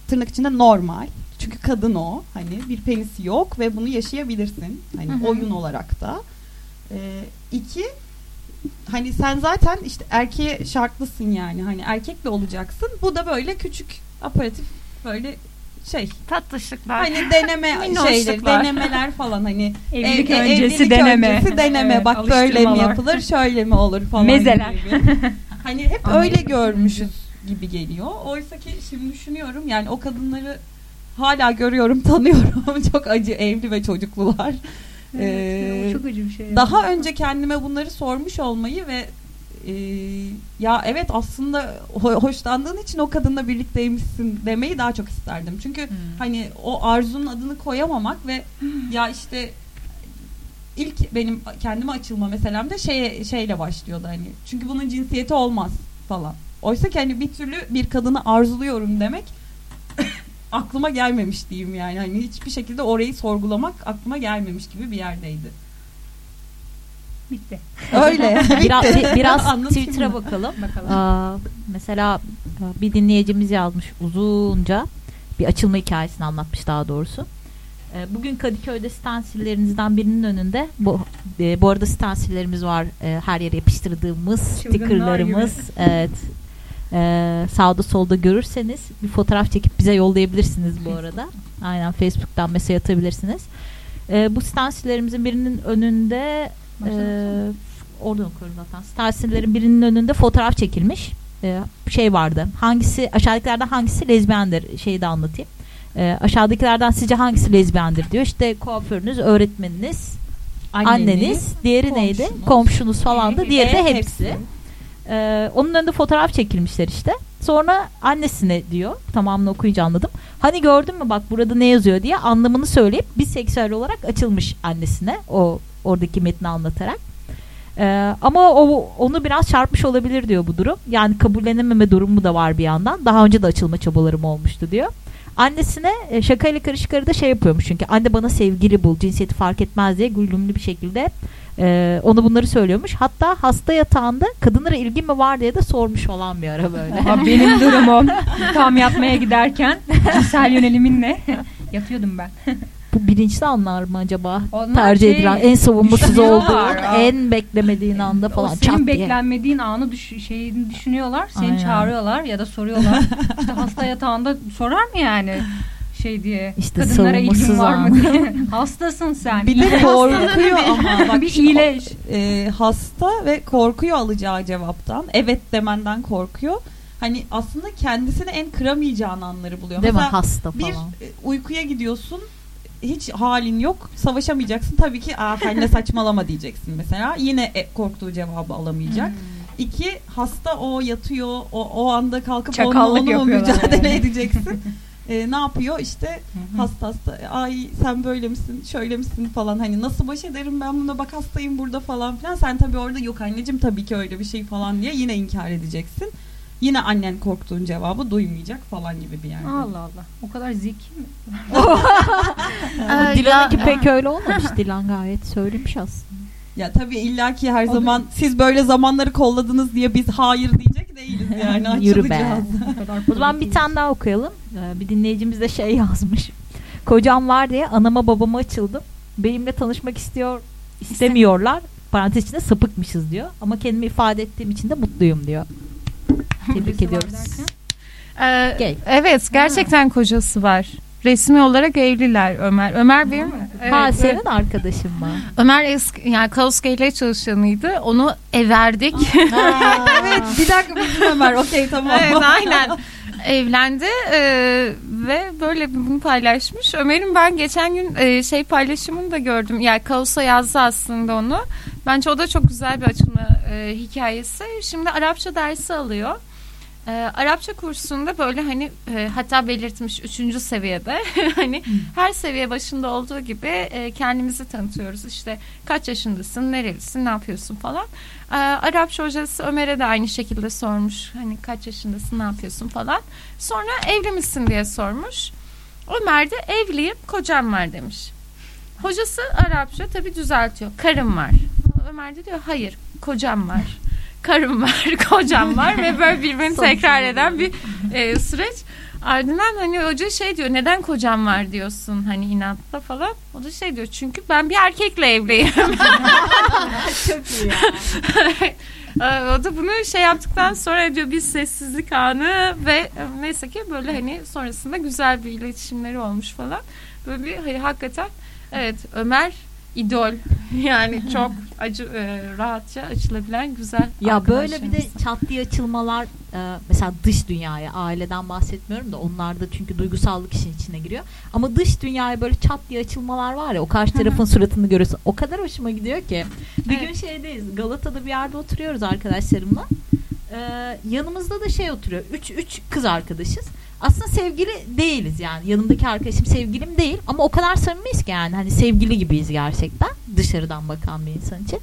tırnak içinde normal. Çünkü kadın o. Hani bir penisi yok ve bunu yaşayabilirsin. Hani Hı hı. oyun olarak da. E, iki hani sen zaten işte erkeğe şartlısın yani. Hani erkekle olacaksın. Bu da böyle küçük aparatif böyle şey Tatlışlıklar. hani deneme (laughs) şeyleri denemeler falan hani Evlilik ev- öncesi evlilik deneme. öncesi deneme Evet, bak böyle mi yapılır şöyle mi olur falan Mezeler. gibi. (laughs) hani hep öyle görmüşüz gibi geliyor. Oysa ki şimdi düşünüyorum yani o kadınları hala görüyorum (laughs) tanıyorum çok acı evli ve çocuklular. Evet, Ee, çok acı bir şey. Daha önce kendime bunları sormuş olmayı ve e, ya evet aslında ho- hoşlandığın için o kadınla birlikteymişsin demeyi daha çok isterdim. Çünkü hani o arzunun adını koyamamak ve ya işte ilk benim kendime açılma meselem de şeye, şeyle başlıyordu hani. Çünkü bunun cinsiyeti olmaz falan. Oysa ki hani bir türlü bir kadını arzuluyorum demek (coughs) aklıma gelmemiş diyeyim yani. Hani hiçbir şekilde orayı sorgulamak aklıma gelmemiş gibi bir yerdeydi. Bitti. Öyle. (laughs) Biraz, bir- (laughs) biraz Twitter'a bakalım. Bakalım. Aa, mesela e, bir dinleyicimiz yazmış uzunca bir açılma hikayesini anlatmış daha doğrusu. E, Bugün Kadıköy'de stansillerinizden birinin önünde bu e, bu arada stansillerimiz var her yere yapıştırdığımız Çılgınlar stickerlarımız evet E, sağda solda görürseniz bir fotoğraf çekip bize yollayabilirsiniz bu arada aynen Facebook'tan mesaj atabilirsiniz E, bu stansillerimizin birinin önünde Baştan ee, oradan okuyorum zaten. Starsillerin birinin önünde fotoğraf çekilmiş. Ee, şey vardı. Hangisi aşağıdakilerden hangisi lezbiyendir? Şeyi de anlatayım. Ee, aşağıdakilerden sizce hangisi lezbiyendir diyor. İşte kuaförünüz, öğretmeniniz, anneniz, diğeri neydi? komşunuz. Komşunuz falan da. Diğeri de E, hepsi. Ee, onun önünde fotoğraf çekilmişler işte. Sonra annesine diyor. Tamamını okuyunca anladım. Hani gördün mü bak burada ne yazıyor diye anlamını söyleyip biseksüel olarak açılmış annesine. O oradaki metni anlatarak. Ee, ama o onu biraz çarpmış olabilir diyor bu durum. Yani kabullenememe durumu da var bir yandan. Daha önce de açılma çabalarım olmuştu diyor. Annesine e, şakayla karışık arada şey yapıyormuş çünkü anne bana sevgili bul cinsiyeti fark etmez diye gülümlü bir şekilde e, onu bunları söylüyormuş. Hatta hasta yatağında kadınlara ilgi mi var diye de sormuş olan bir ara böyle. Benim durumum tam yatmaya giderken cinsel yönelimin ne? Yatıyordum ben. Bu bilinçli anlar mı acaba? Onlar Tercih şey, edilen en savunmasız düşünüyorlar. olduğu Aa. en beklemediğin anda o falan senin çat diye. beklenmediğin anı düş şeyini düşünüyorlar. Seni Aynen. çağırıyorlar ya da soruyorlar. işte hasta yatağında sorar mı yani? Şey diye. İşte kadınlara ilgin var mı diye. (laughs) Hastasın sen. Bir de (laughs) korkuyor ama bak (laughs) bir iyileş. e, hasta ve korkuyor alacağı cevaptan. Evet demenden korkuyor. Hani aslında kendisini en kıramayacağın anları buluyor. Değil mi? Mesela Hasta bir falan. e, uykuya gidiyorsun. Hiç halin yok. Savaşamayacaksın. Tabii ki aa sen ne saçmalama diyeceksin mesela. Yine e, korktuğu cevabı alamayacak. Hmm. İki hasta o yatıyor. O, o anda kalkıp Çakallık onunla, onunla mücadele yani. edeceksin. E, ne yapıyor? İşte Hı hı. hasta hasta ay sen böyle misin şöyle misin falan hani nasıl baş ederim ben buna bak hastayım burada falan filan sen tabii orada yok anneciğim tabii ki öyle bir şey falan diye yine inkar edeceksin. Yine annen korktuğun cevabı duymayacak falan gibi bir yerde. Allah Allah. O kadar zeki mi? (laughs) Ee, Dilan'ınki pek öyle olmamış. Dilan gayet söylemiş aslında. Ya tabii illaki her O da- zaman siz böyle zamanları kolladınız diye biz hayır diyecek değiliz yani (laughs) Yürü be. (laughs) O, zaman bir tane daha okuyalım. Ee, bir dinleyicimiz de şey (laughs) yazmış. Kocam var diye anama babama açıldım. Benimle tanışmak istiyor istemiyorlar. Parantez içinde sapıkmışız diyor. Ama kendimi ifade ettiğim için de mutluyum diyor. Tebrik ediyoruz. Ee, Gay. evet gerçekten kocası var. Resmi olarak evliler Ömer. Ömer benim evet, ha evet. senin arkadaşın mı? Ömer eski yani Kaos Gale çalışanıydı. Onu everdik. (laughs) evet bir dakika bizim Ömer okey tamam. (laughs) evet aynen. Evlendi e, ve böyle bunu paylaşmış. Ömer'in ben geçen gün e, şey paylaşımını da gördüm. Yani Kaos'a yazdı aslında onu. Bence o da çok güzel bir açılma e, hikayesi. Şimdi Arapça dersi alıyor. E, Arapça kursunda böyle hani e, hatta belirtmiş üçüncü seviyede (laughs) hani her seviye başında olduğu gibi e, kendimizi tanıtıyoruz. İşte kaç yaşındasın, nerelisin, ne yapıyorsun falan. E, Arapça hocası Ömer'e de aynı şekilde sormuş. Hani kaç yaşındasın, ne yapıyorsun falan. Sonra evli misin diye sormuş. Ömer de evliyim, kocam var demiş. Hocası Arapça tabii düzeltiyor. Karım var. Ömer de diyor hayır, kocam var. Karım var, (laughs) kocam var ve böyle birbirini (laughs) tekrar eden bir e, süreç. Ardından hani hoca şey diyor neden kocam var diyorsun hani inatla falan. O da şey diyor çünkü ben bir erkekle evliyim. (laughs) Çok iyi o da bunu şey yaptıktan sonra diyor bir sessizlik anı ve neyse ki böyle hani sonrasında güzel bir iletişimleri olmuş falan. Böyle bir hani hakikaten evet Ömer idol (laughs) yani çok acı e, rahatça açılabilen güzel Ya böyle bir de çat diye açılmalar e, mesela dış dünyaya aileden bahsetmiyorum da onlar da çünkü duygusallık işin içine giriyor. Ama dış dünyaya böyle çat diye açılmalar var ya o karşı tarafın suratını görüyorsun. O kadar hoşuma gidiyor ki. Bir gün şeydeyiz Galata'da bir yerde oturuyoruz arkadaşlarımla. E, yanımızda da şey oturuyor. Üç, üç kız arkadaşız. Aslında sevgili değiliz yani. Yanımdaki arkadaşım sevgilim değil ama o kadar samimiyiz ki yani. Hani sevgili gibiyiz gerçekten. Dışarıdan bakan bir insan için.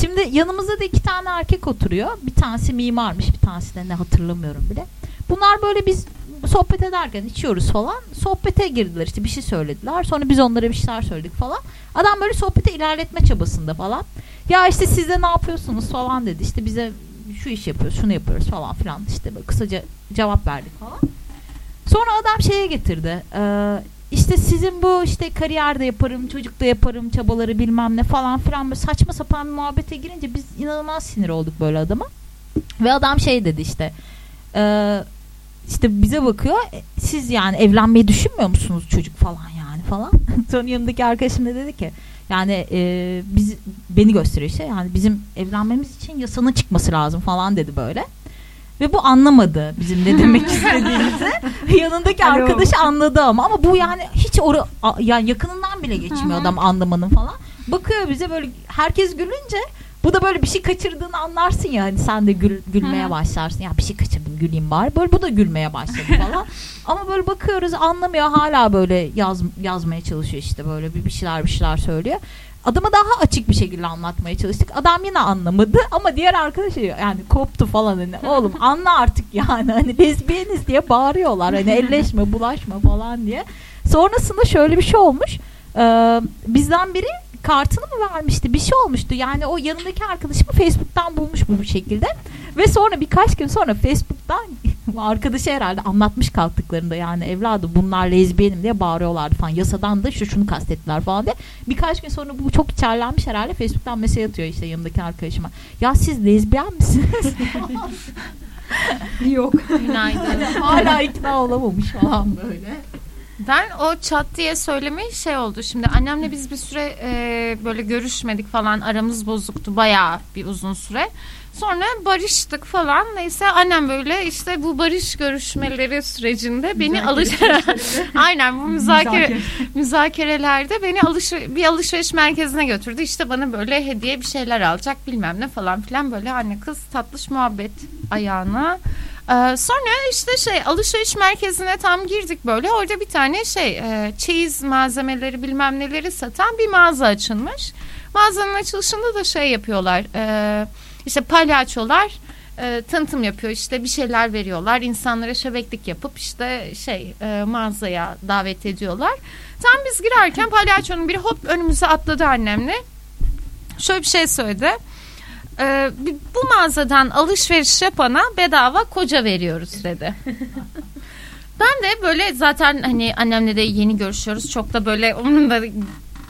Şimdi yanımızda da iki tane erkek oturuyor. Bir tanesi mimarmış, bir tanesi de ne hatırlamıyorum bile. Bunlar böyle biz sohbet ederken içiyoruz falan. Sohbete girdiler işte bir şey söylediler. Sonra biz onlara bir şeyler söyledik falan. Adam böyle sohbete ilerletme çabasında falan. Ya işte siz de ne yapıyorsunuz falan dedi. İşte bize şu iş yapıyoruz, şunu yapıyoruz falan filan. İşte böyle kısaca cevap verdik falan. Sonra adam şeye getirdi. Ee, işte sizin bu işte kariyerde yaparım, çocukta yaparım çabaları bilmem ne falan filan böyle saçma sapan bir muhabbete girince biz inanılmaz sinir olduk böyle adama. Ve adam şey dedi işte e, işte bize bakıyor "E, siz yani evlenmeyi düşünmüyor musunuz çocuk falan yani falan. (laughs) Sonra yanımdaki arkadaşım da dedi ki yani e, biz beni gösteriyor işte yani bizim evlenmemiz için yasanın çıkması lazım falan dedi böyle. Ve bu anlamadı bizim ne demek (laughs) istediğimizi. Yanındaki arkadaşı anladı ama ama bu yani hiç oru a- yani yakınından bile geçmiyor adam anlamanın falan. Bakıyor bize böyle herkes gülünce bu da böyle bir şey kaçırdığını anlarsın ya hani sen de gül, gülmeye Hı. başlarsın. Ya bir şey kaçırdım güleyim bari. Böyle bu da gülmeye başladı falan. (laughs) ama böyle bakıyoruz anlamıyor hala böyle yaz, yazmaya çalışıyor işte böyle bir, bir şeyler bir şeyler söylüyor. Adama daha açık bir şekilde anlatmaya çalıştık. Adam yine anlamadı ama diğer arkadaşı yani koptu falan hani (laughs) oğlum anla artık yani hani lezbiyeniz diye bağırıyorlar hani (laughs) elleşme bulaşma falan diye. Sonrasında şöyle bir şey olmuş. Ee, bizden biri kartını mı vermişti bir şey olmuştu yani o yanındaki arkadaşımı Facebook'tan bulmuş bu şekilde ve sonra birkaç gün sonra Facebook'tan arkadaşı herhalde anlatmış kalktıklarında yani evladım bunlar lezbiyenim diye bağırıyorlardı falan yasadan da şu şunu kastettiler falan diye birkaç gün sonra bu çok içerlenmiş herhalde Facebook'tan mesaj atıyor işte yanındaki arkadaşıma ya siz lezbiyen misiniz Yok. Günaydın. (laughs) hala ikna olamamış falan böyle Ben o çat diye söylemeyi şey oldu. Şimdi annemle biz bir süre e, böyle görüşmedik falan. Aramız bozuktu bayağı bir uzun süre. Sonra barıştık falan. Neyse annem böyle işte bu barış görüşmeleri sürecinde beni alış (laughs) Aynen bu müzakere müzakerelerde beni alış bir alışveriş merkezine götürdü. İşte bana böyle hediye bir şeyler alacak bilmem ne falan filan böyle anne kız tatlış muhabbet ayağına. Ee, sonra işte şey alışveriş merkezine tam girdik böyle orada bir tane şey e, çeyiz malzemeleri bilmem neleri satan bir mağaza açılmış. Mağazanın açılışında da şey yapıyorlar e, işte palyaçolar e, tanıtım yapıyor işte bir şeyler veriyorlar insanlara şebeklik yapıp işte şey e, mağazaya davet ediyorlar. Tam biz girerken palyaçonun biri hop önümüze atladı annemle şöyle bir şey söyledi. Bi- bu mağazadan alışveriş yapana bedava koca veriyoruz dedi. ben de böyle zaten hani annemle de yeni görüşüyoruz. Çok da böyle onun da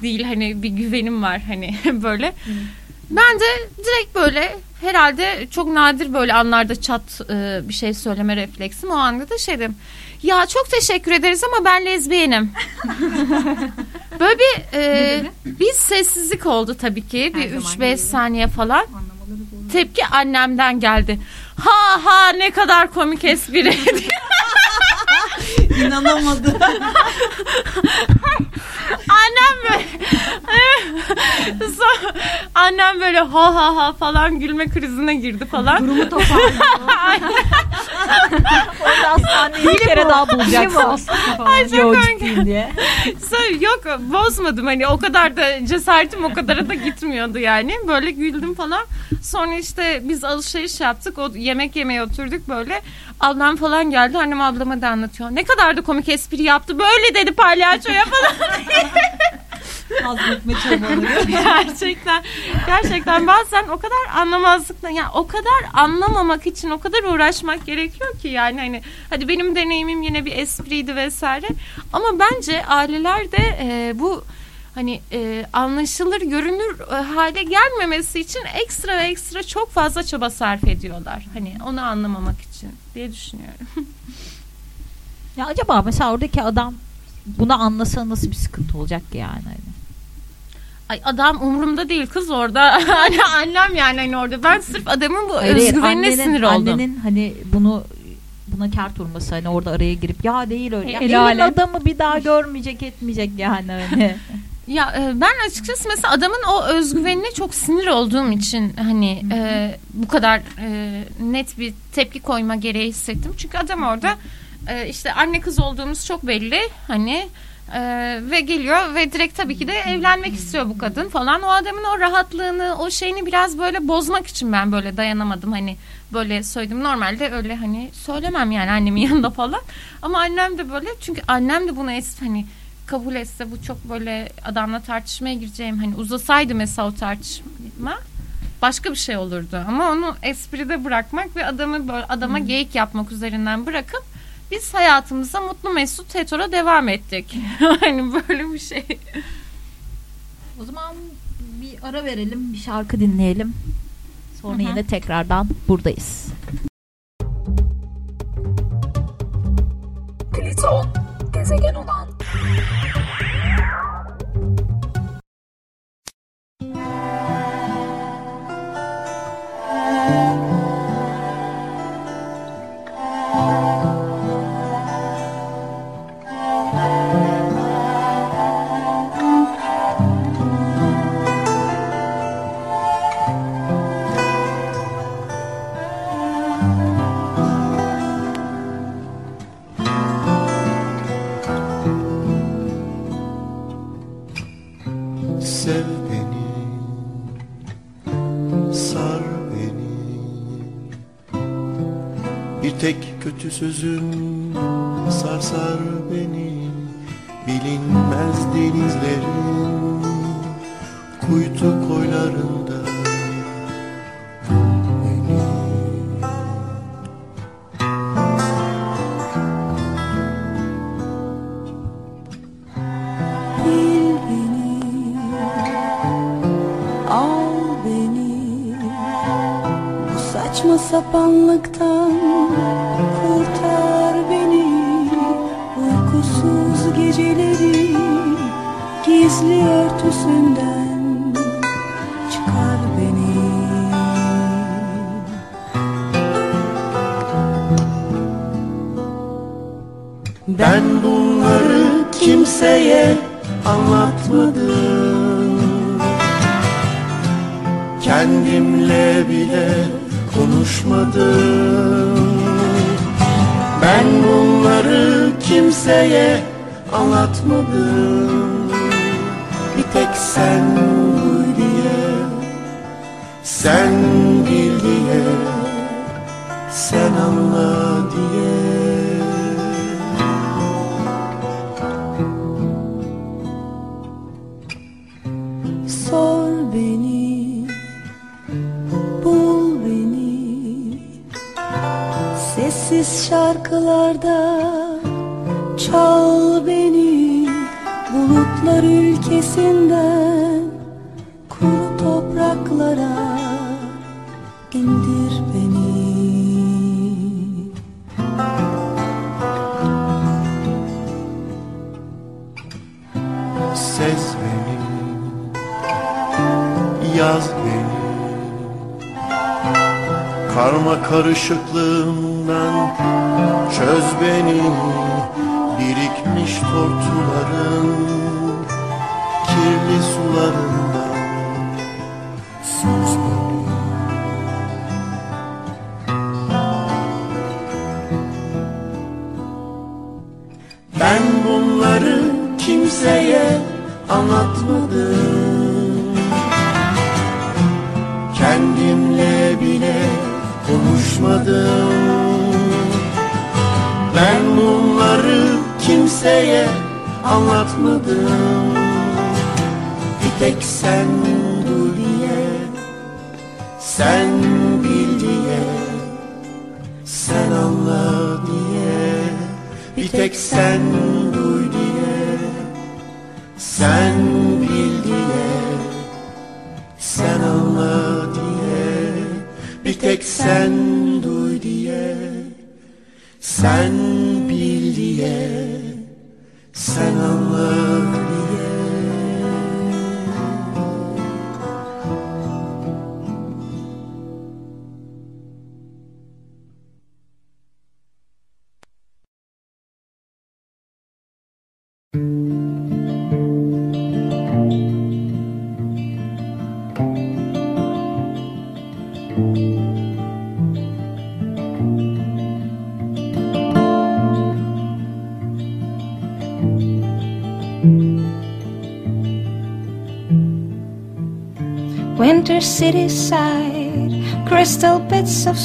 değil hani bir güvenim var hani (laughs) böyle. Ben de direkt böyle herhalde çok nadir böyle anlarda çat e, bir şey söyleme refleksim. O anda da şey dedim. Ya çok teşekkür ederiz ama ben lezbiyenim. (laughs) böyle bir e, bir sessizlik oldu tabii ki. Her Bir zaman 3-5 gibi. saniye falan. Tepki annemden geldi. Ha ha ne kadar komik espri. (laughs) (laughs) İnanamadı. (laughs) annem böyle annem böyle ha ha ha falan gülme krizine girdi falan. Durumu (laughs) toparlıyor. Orada hastaneyi bir kere daha bulacaksınız. Ay, çok diye. Yok bozmadım hani o kadar da cesaretim o kadara da gitmiyordu yani. Böyle güldüm falan. Sonra işte biz alışveriş yaptık. O yemek yemeye oturduk böyle. Ablam falan geldi. Annem ablama da anlatıyor. Ne kadar da komik espri yaptı. Böyle dedi palyaçoya falan. (laughs) Hazmetme çabaları. (laughs) gerçekten gerçekten bazen o kadar anlamazlıkla ya o kadar anlamamak için o kadar uğraşmak gerekiyor ki yani hani hadi benim deneyimim yine bir espriydi vesaire ama bence aileler de e, bu hani e, anlaşılır görünür e, hale gelmemesi için ekstra ve ekstra çok fazla çaba sarf ediyorlar hani onu anlamamak için diye düşünüyorum. (laughs) Ya acaba mesela oradaki adam bunu anlasa nasıl bir sıkıntı olacak ki yani? Hani? Ay adam umurumda değil kız orada (laughs) hani annem yani hani orada ben sırf adamın bu Hayır, özgüvenine annenin- sinir oldum. Annenin hani bunu buna kert vurması hani orada araya girip ya değil öyle. Ya, El alem. adamı bir daha görmeyecek etmeyecek yani hani. (laughs) Ya e, ben açıkçası mesela adamın o özgüvenine çok sinir olduğum için hani e, bu kadar e, net bir tepki koyma gereği hissettim. Çünkü adam orada e, işte anne kız olduğumuz çok belli hani e, ve geliyor ve direkt tabii ki de evlenmek istiyor bu kadın falan. O adamın o rahatlığını o şeyini biraz böyle bozmak için ben böyle dayanamadım hani böyle söyledim. Normalde öyle hani söylemem yani annemin (laughs) yanında falan. Ama annem de böyle çünkü annem de buna es hani kabul etse bu çok böyle adamla tartışmaya gireceğim hani uzasaydı mesela o tartışma başka bir şey olurdu ama onu espride bırakmak ve adamı böyle adama geyik yapmak üzerinden bırakıp biz hayatımıza mutlu mesut hetero devam ettik. (laughs) hani böyle bir şey. O zaman bir ara verelim, bir şarkı dinleyelim. Sonra Hı hı. yine tekrardan buradayız. Pliton, gezegen olan kötü sözün sarsar beni ülkesinden kuru toprak uzaklara indir beni. Ses beni Yaz beni. Karma karışıklığından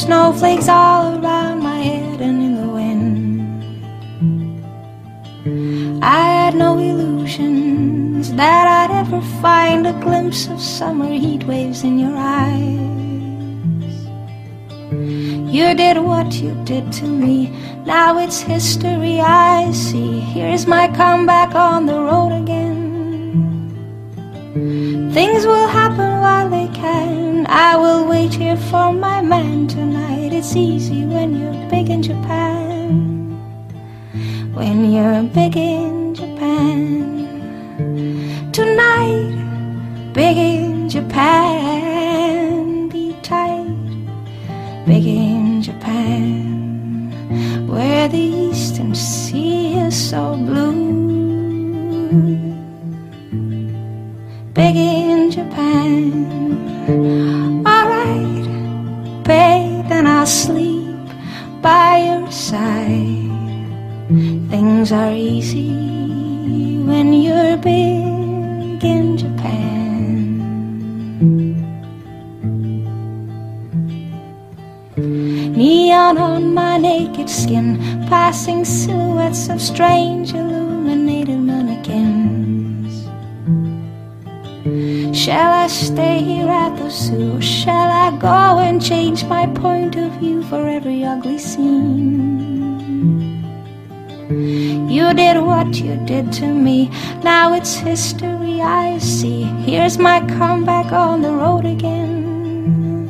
snowflakes all around my head and in the wind. I had no illusions that I'd ever find a glimpse of summer heat waves in your eyes. You did what you did to me, now it's history I see. Here's my comeback on the road It's easy when you're big in Japan. When you're big in Things are easy when you're big in Japan. Neon on my naked skin, passing silhouettes of strange illuminated mannequins. Shall I stay here at the zoo? Shall I go and change my point of view for every ugly scene? You did what you did to me, now it's history I see. Here's my comeback on the road again.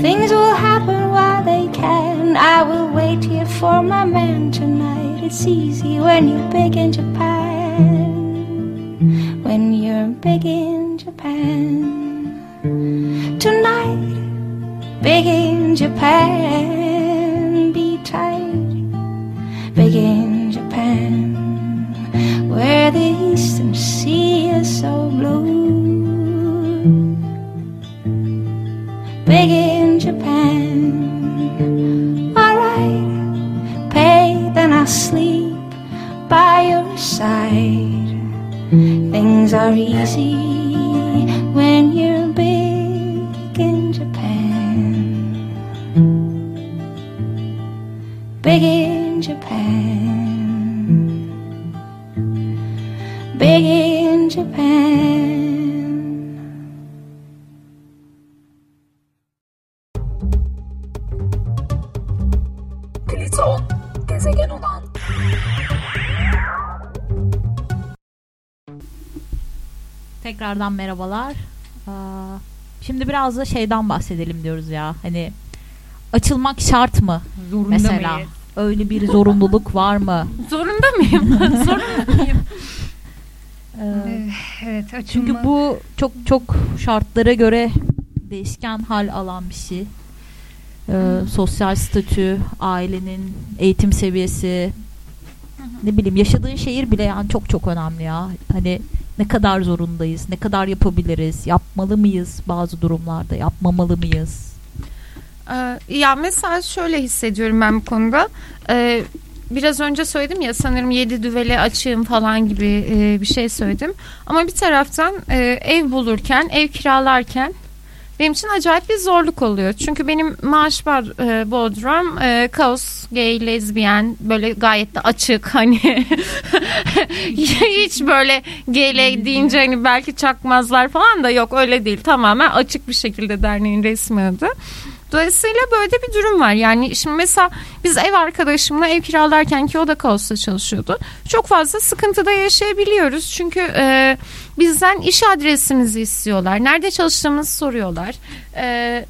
Things will happen while they can. I will wait here for my man tonight. It's easy when you're big in Japan when you're big in Japan. Tonight, big in Japan, Tekrardan merhabalar. Şimdi biraz da şeyden bahsedelim diyoruz ya. Hani açılmak şart mı Zorunda mesela? mıyız? Öyle bir zorunluluk var mı? (laughs) Zorunda mıyım? (laughs) Zorunda mıyım? Ee, Evet açılma. çünkü bu çok çok şartlara göre değişken hal alan bir şey. Ee, sosyal statü, ailenin eğitim seviyesi, ne bileyim yaşadığın şehir bile yani çok çok önemli ya. Hani ne kadar zorundayız, ne kadar yapabiliriz, yapmalı mıyız bazı durumlarda, yapmamalı mıyız? Ee, ya mesela şöyle hissediyorum ben bu konuda. Ee, biraz önce söyledim ya sanırım yedi düvele açığım falan gibi e, bir şey söyledim. Ama bir taraftan e, ev bulurken, ev kiralarken benim için acayip bir zorluk oluyor. Çünkü benim maaş bod- e, bodrum e, kaos, gay, lezbiyen böyle gayet de açık hani (laughs) hiç böyle gay deyince hani belki çakmazlar falan da yok öyle değil. Tamamen açık bir şekilde derneğin resmi adı. Dolayısıyla böyle bir durum var. Yani şimdi mesela biz ev arkadaşımla ev kiralarken ki o da kaosta çalışıyordu. Çok fazla sıkıntıda yaşayabiliyoruz. Çünkü e, bizden iş adresimizi istiyorlar. Nerede çalıştığımızı soruyorlar. E,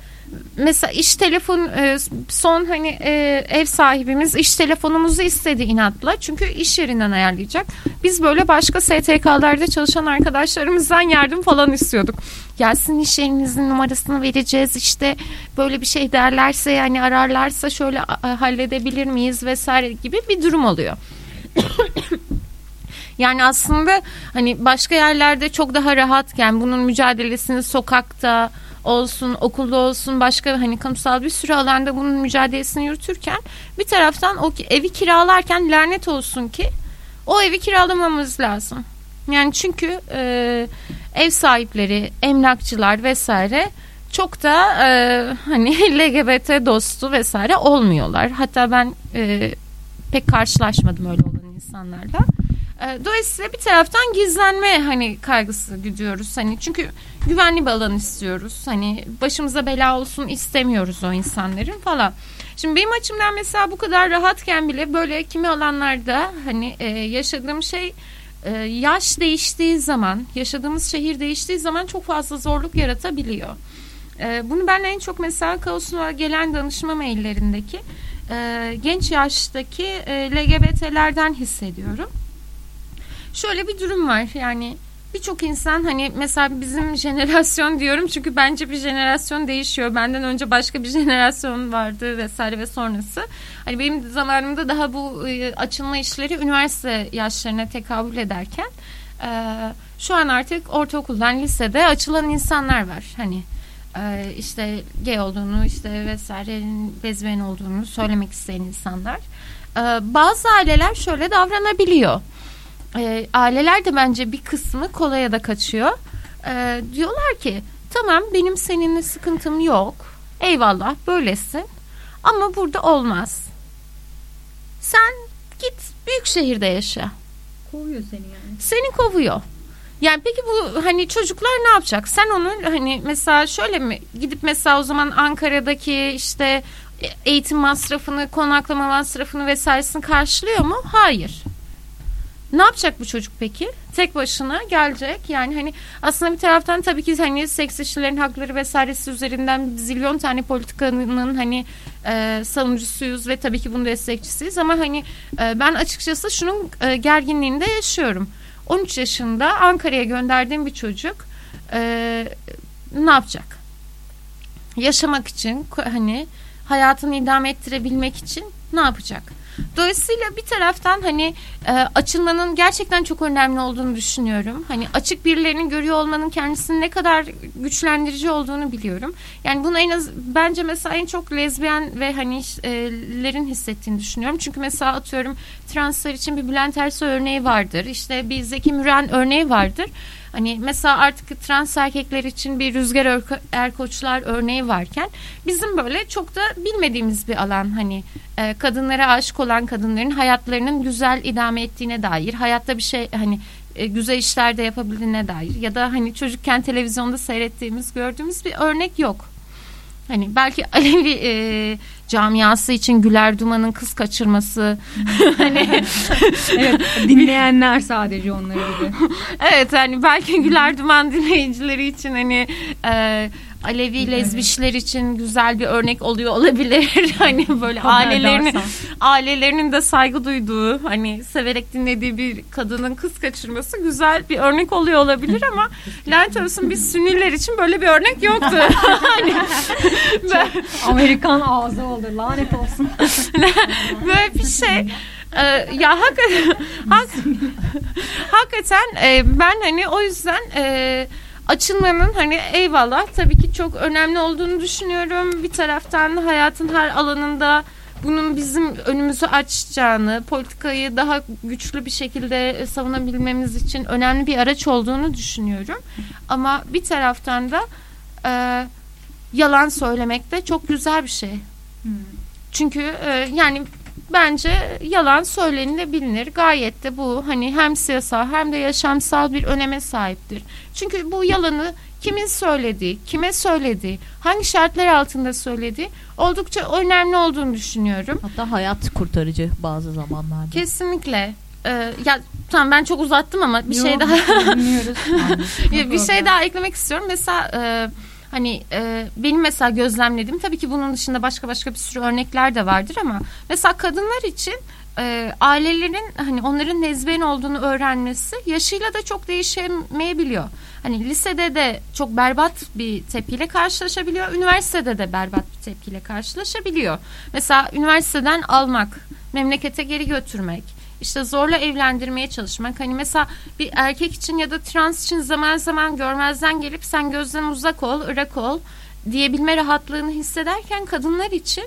mesela iş telefon e, son hani e, ev sahibimiz iş telefonumuzu istedi inatla. Çünkü iş yerinden ayarlayacak. Biz böyle başka STK'larda çalışan arkadaşlarımızdan yardım falan istiyorduk. Gelsin iş yerinizin numarasını vereceğiz işte böyle bir şey derlerse yani ararlarsa şöyle halledebilir miyiz vesaire gibi bir durum oluyor. (coughs) Yani aslında hani başka yerlerde çok daha rahatken bunun mücadelesini sokakta olsun, okulda olsun, başka hani kamusal bir sürü alanda bunun mücadelesini yürütürken bir taraftan o evi kiralarken lanet olsun ki o evi kiralamamız lazım. Yani çünkü e, ev sahipleri, emlakçılar vesaire çok da e, hani (laughs) LGBT dostu vesaire olmuyorlar. Hatta ben e, pek karşılaşmadım öyle olan insanlarla. E, Dolayısıyla bir taraftan gizlenme hani kaygısı güdüyoruz. Hani çünkü güvenli bir alan istiyoruz. Hani başımıza bela olsun istemiyoruz o insanların falan. Şimdi benim açımdan mesela bu kadar rahatken bile böyle kimi alanlarda hani e, yaşadığım şey e, yaş değiştiği zaman, yaşadığımız şehir değiştiği zaman çok fazla zorluk yaratabiliyor. E, bunu ben en çok mesela kaosuna gelen danışma maillerindeki e, genç yaştaki e, LGBT'lerden hissediyorum. Şöyle bir durum var yani birçok insan hani mesela bizim jenerasyon diyorum çünkü bence bir jenerasyon değişiyor. Benden önce başka bir (laughs) jenerasyon vardı vesaire ve sonrası. Hani benim zamanımda daha bu e, açılma işleri üniversite yaşlarına tekabül ederken e, şu an artık ortaokuldan lisede açılan insanlar var. Hani e, işte gay olduğunu işte vesaire lezbiyen olduğunu söylemek isteyen insanlar. Bazı aileler şöyle davranabiliyor e, aileler de bence bir kısmı kolaya da kaçıyor. E, diyorlar ki tamam benim seninle sıkıntım yok. Eyvallah böylesin. Ama burada olmaz. Sen git büyük şehirde yaşa. Kovuyor seni yani. Seni kovuyor. Yani peki bu hani çocuklar ne yapacak? Sen onu hani mesela şöyle mi gidip mesela o zaman Ankara'daki işte eğitim masrafını, konaklama masrafını vesairesini karşılıyor mu? Hayır. Ne yapacak bu çocuk peki? Tek başına gelecek. Yani hani aslında bir taraftan tabii ki hani seks işçilerin hakları vesairesi üzerinden zilyon tane politikanın hani e, savunucusuyuz ve tabii ki bunun destekçisiyiz ama hani e, ben açıkçası şunun e, gerginliğinde yaşıyorum. 13 yaşında Ankara'ya gönderdiğim bir çocuk e, ne yapacak? Yaşamak için hani hayatını idame ettirebilmek için ne yapacak? Dolayısıyla bir taraftan hani e, açılmanın gerçekten çok önemli olduğunu düşünüyorum. Hani açık birilerini görüyor olmanın kendisinin ne kadar güçlendirici olduğunu biliyorum. Yani bunu en az bence mesela en çok lezbiyen ve hani e, lerin hissettiğini düşünüyorum. Çünkü mesela atıyorum translar için bir Bülent Ersoy örneği vardır. İşte bir Zeki Müren örneği vardır. Hani mesela artık trans erkekler için bir Rüzgar Erko- Erkoçlar örneği varken bizim böyle çok da bilmediğimiz bir alan hani e, kadınlara aşık olan kadınların hayatlarının güzel idame ettiğine dair hayatta bir şey hani e, güzel işler de yapabildiğine dair ya da hani çocukken televizyonda seyrettiğimiz gördüğümüz bir örnek yok. Hani belki Alevi e, camiası için Güler Duman'ın kız kaçırması. (laughs) Hani Evet dinleyenler sadece onları evet hani belki Güler Duman dinleyicileri için hani e, Alevi lezbişler için güzel bir örnek oluyor olabilir. (laughs) hani böyle ailelerinin ailelerinin de saygı duyduğu hani severek dinlediği bir kadının kız kaçırması güzel bir örnek oluyor olabilir (laughs) ama lanet olsun biz Sünniler için böyle bir örnek yoktu. (laughs) hani ben- Amerikan ağzı oldu lanet olsun. böyle bir şey. Ee, ya hakikaten, hak, hakikaten e, ben hani o yüzden e, açılmanın hani eyvallah tabii ki çok önemli olduğunu düşünüyorum. Bir taraftan hayatın her alanında bunun bizim önümüzü açacağını, politikayı daha güçlü bir şekilde savunabilmemiz için önemli bir araç olduğunu düşünüyorum. Ama bir taraftan da e, yalan söylemek de çok güzel bir şey. Çünkü e, yani bence yalan söylenilebilir. Gayet de bu hani hem siyasal hem de yaşamsal bir öneme sahiptir. Çünkü bu yalanı kimin söylediği, kime söylediği, hangi şartlar altında söylediği oldukça önemli olduğunu düşünüyorum. Hatta hayat kurtarıcı bazı zamanlarda. Kesinlikle. Ee, ya tamam ben çok uzattım ama bir şey Yok, daha dinliyoruz. (laughs) Ya bir şey daha eklemek istiyorum. Mesela e, hani e, benim mesela gözlemlediğim tabii ki bunun dışında başka başka bir sürü örnekler de vardır ama mesela kadınlar için e, ailelerin hani onların lezbiyen olduğunu öğrenmesi yaşıyla da çok değişemeyebiliyor. Hani lisede de çok berbat bir tepkiyle karşılaşabiliyor. Üniversitede de berbat bir tepkiyle karşılaşabiliyor. Mesela üniversiteden almak, memlekete geri götürmek, işte zorla evlendirmeye çalışmak. Hani mesela bir erkek için ya da trans için zaman zaman görmezden gelip sen gözden uzak ol, ırak ol diyebilme rahatlığını hissederken kadınlar için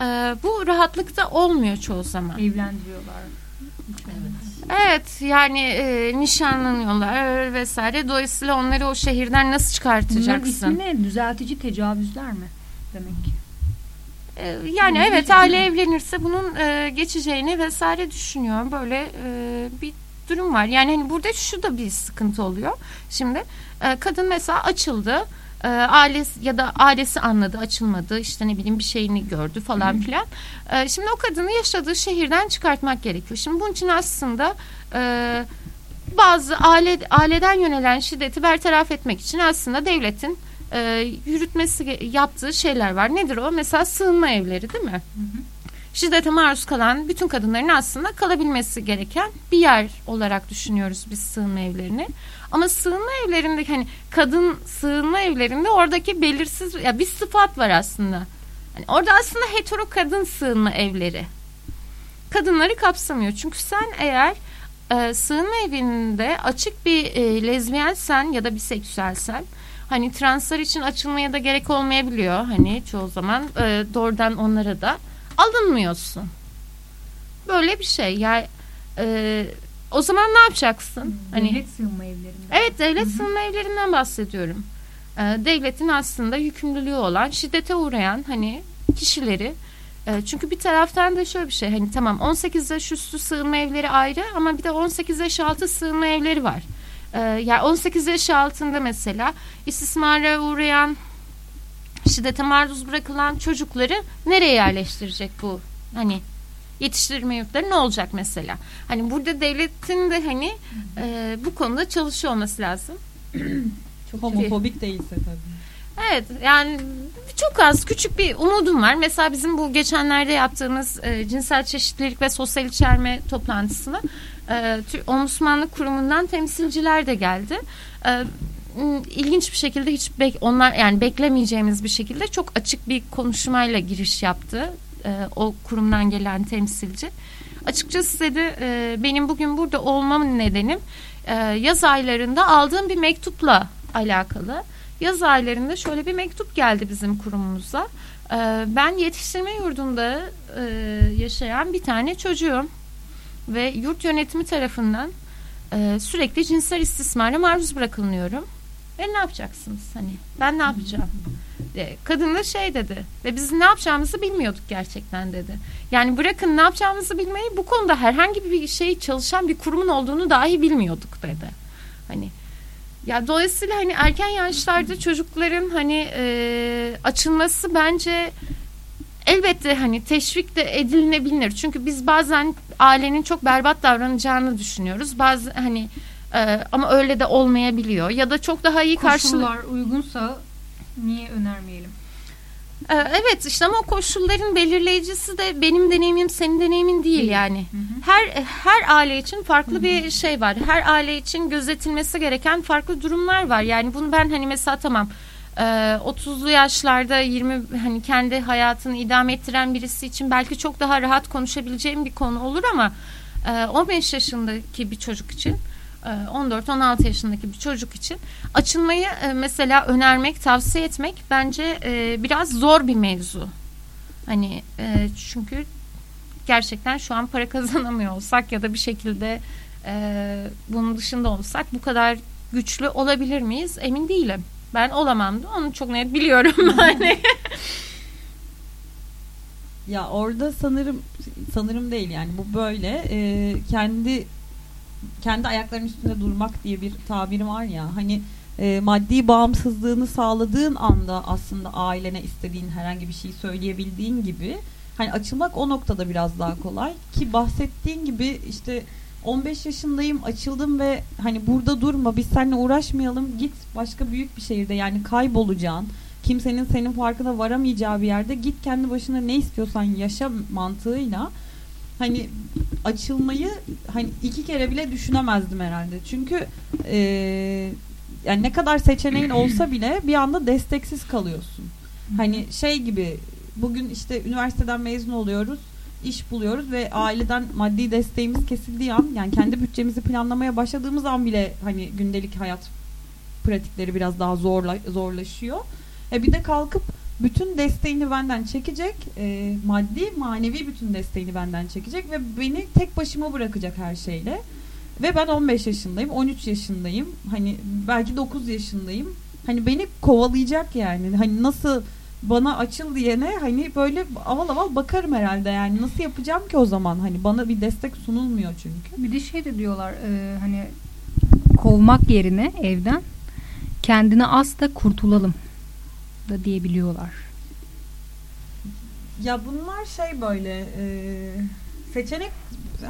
e, bu rahatlıkta olmuyor çoğu zaman. Evlendiriyorlar. Evet yani e, nişanlanıyorlar vesaire. Dolayısıyla onları o şehirden nasıl Bunların çıkartacaksın? ismi ne? Düzeltici tecavüzler mi? Demek ki. E, yani evet aile evlenirse bunun e, geçeceğini vesaire düşünüyor. Böyle e, bir durum var. Yani hani burada şu da bir sıkıntı oluyor. Şimdi e, kadın mesela açıldı. E, ailesi ya da ailesi anladı açılmadı işte ne bileyim bir şeyini gördü falan filan. E, şimdi o kadını yaşadığı şehirden çıkartmak gerekiyor. Şimdi bunun için aslında e, bazı aile aileden yönelen şiddeti bertaraf etmek için aslında devletin e, yürütmesi yaptığı şeyler var. Nedir o? Mesela sığınma evleri değil mi? Şiddete maruz kalan bütün kadınların aslında kalabilmesi gereken bir yer olarak düşünüyoruz biz sığınma evlerini. Ama sığınma evlerinde hani kadın sığınma evlerinde oradaki belirsiz ya bir sıfat var aslında. Hani orada aslında hetero kadın sığınma evleri. Kadınları kapsamıyor. Çünkü sen eğer e, sığınma evinde açık bir e, lezbiyensen ya da biseksüelsen hani translar için açılmaya da gerek olmayabiliyor. Hani çoğu zaman e, doğrudan onlara da alınmıyorsun. Böyle bir şey. Yani e, o zaman ne yapacaksın? Hani Devlet sığınma evlerinde. Evet devlet sığınma evlerinden bahsediyorum. Ee, devletin aslında yükümlülüğü olan şiddete uğrayan hani kişileri e, çünkü bir taraftan da şöyle bir şey hani tamam 18 yaş üstü sığınma evleri ayrı ama bir de 18 yaş altı sığınma evleri var. Ee, yani 18 yaş altında mesela istismara uğrayan şiddete maruz bırakılan çocukları nereye yerleştirecek bu hani yetiştirme yurtları ne olacak mesela? Hani burada devletin de hani e, bu konuda çalışıyor olması lazım. (clears throat) Çok homofobik değilse tabii. Evet yani çok az küçük bir umudum var. Mesela bizim bu geçenlerde yaptığımız e, cinsel çeşitlilik ve sosyal içerme toplantısına e, Ombudsmanlık Kurumu'ndan temsilciler de geldi. E, ilginç bir şekilde hiç bek onlar yani beklemeyeceğimiz bir şekilde çok açık bir konuşmayla giriş yaptı. E, o kurumdan gelen temsilci. Açıkçası dedi e, benim bugün burada olmamın nedenim e, yaz aylarında aldığım bir mektupla alakalı. Yaz aylarında şöyle bir mektup geldi bizim kurumumuza. E, ben yetiştirme yurdunda e, yaşayan bir tane çocuğum ve yurt yönetimi tarafından e, sürekli cinsel istismara maruz bırakılıyorum. Ve ne yapacaksınız hani? Ben ne yapacağım? E, Kadın da şey dedi ve biz ne yapacağımızı bilmiyorduk gerçekten dedi. Yani bırakın ne yapacağımızı bilmeyi bu konuda herhangi bir şey çalışan bir kurumun olduğunu dahi bilmiyorduk dedi. Hani ya dolayısıyla hani erken yaşlarda çocukların hani e, açılması bence elbette hani teşvik de edilebilir. Çünkü biz bazen ailenin çok berbat davranacağını düşünüyoruz. Bazı hani e, ama öyle de olmayabiliyor. Ya da çok daha iyi karşılık. Koşullar uygunsa niye önermeyelim? Ee, Evet işte ama o koşulların belirleyicisi de benim deneyimim senin deneyimin değil yani. Her her aile için farklı bir şey var. Her aile için gözetilmesi gereken farklı durumlar var. Yani bunu ben hani mesela tamam e, 30'lu yaşlarda 20 hani kendi hayatını idame ettiren birisi için belki çok daha rahat konuşabileceğim bir konu olur ama e, 15 yaşındaki bir çocuk için e, 14-16 yaşındaki bir çocuk için açılmayı e, mesela önermek, tavsiye etmek bence e, biraz zor bir mevzu. Hani e, çünkü gerçekten şu an para (laughs) kazanamıyor olsak ya da bir şekilde e, bunun dışında olsak bu kadar güçlü olabilir miyiz? Emin değilim. Ben olamam onu çok net biliyorum (laughs) yani. Ya orada sanırım sanırım değil yani bu böyle e, kendi kendi ayaklarının üstünde durmak diye bir tabiri var ya hani e, maddi bağımsızlığını sağladığın anda aslında ailene istediğin herhangi bir şeyi söyleyebildiğin gibi hani açılmak o noktada biraz daha kolay ki bahsettiğin gibi işte 15 yaşındayım açıldım ve hani burada durma biz seninle uğraşmayalım git başka büyük bir şehirde yani kaybolacaksın kimsenin senin farkına varamayacağı bir yerde git kendi başına ne istiyorsan yaşa mantığıyla hani açılmayı hani iki kere bile düşünemezdim herhalde. Çünkü eee, yani ne kadar seçeneğin olsa bile bir anda desteksiz kalıyorsun. Hani şey gibi bugün işte üniversiteden mezun oluyoruz iş buluyoruz ve aileden maddi desteğimiz kesildiği an yani kendi bütçemizi planlamaya başladığımız an bile hani gündelik hayat pratikleri biraz daha zorla, zorlaşıyor. E bir de kalkıp bütün desteğini benden çekecek, e, maddi manevi bütün desteğini benden çekecek ve beni tek başıma bırakacak her şeyle. Ve ben 15 yaşındayım, 13 yaşındayım, hani belki 9 yaşındayım. Hani beni kovalayacak yani. Hani nasıl bana açıl diyene hani böyle aval aval bakarım herhalde yani nasıl yapacağım ki o zaman hani bana bir destek sunulmuyor çünkü. Bir de şey de diyorlar e, hani kovmak yerine evden kendini as da kurtulalım da diyebiliyorlar. Ya bunlar şey böyle e, seçenek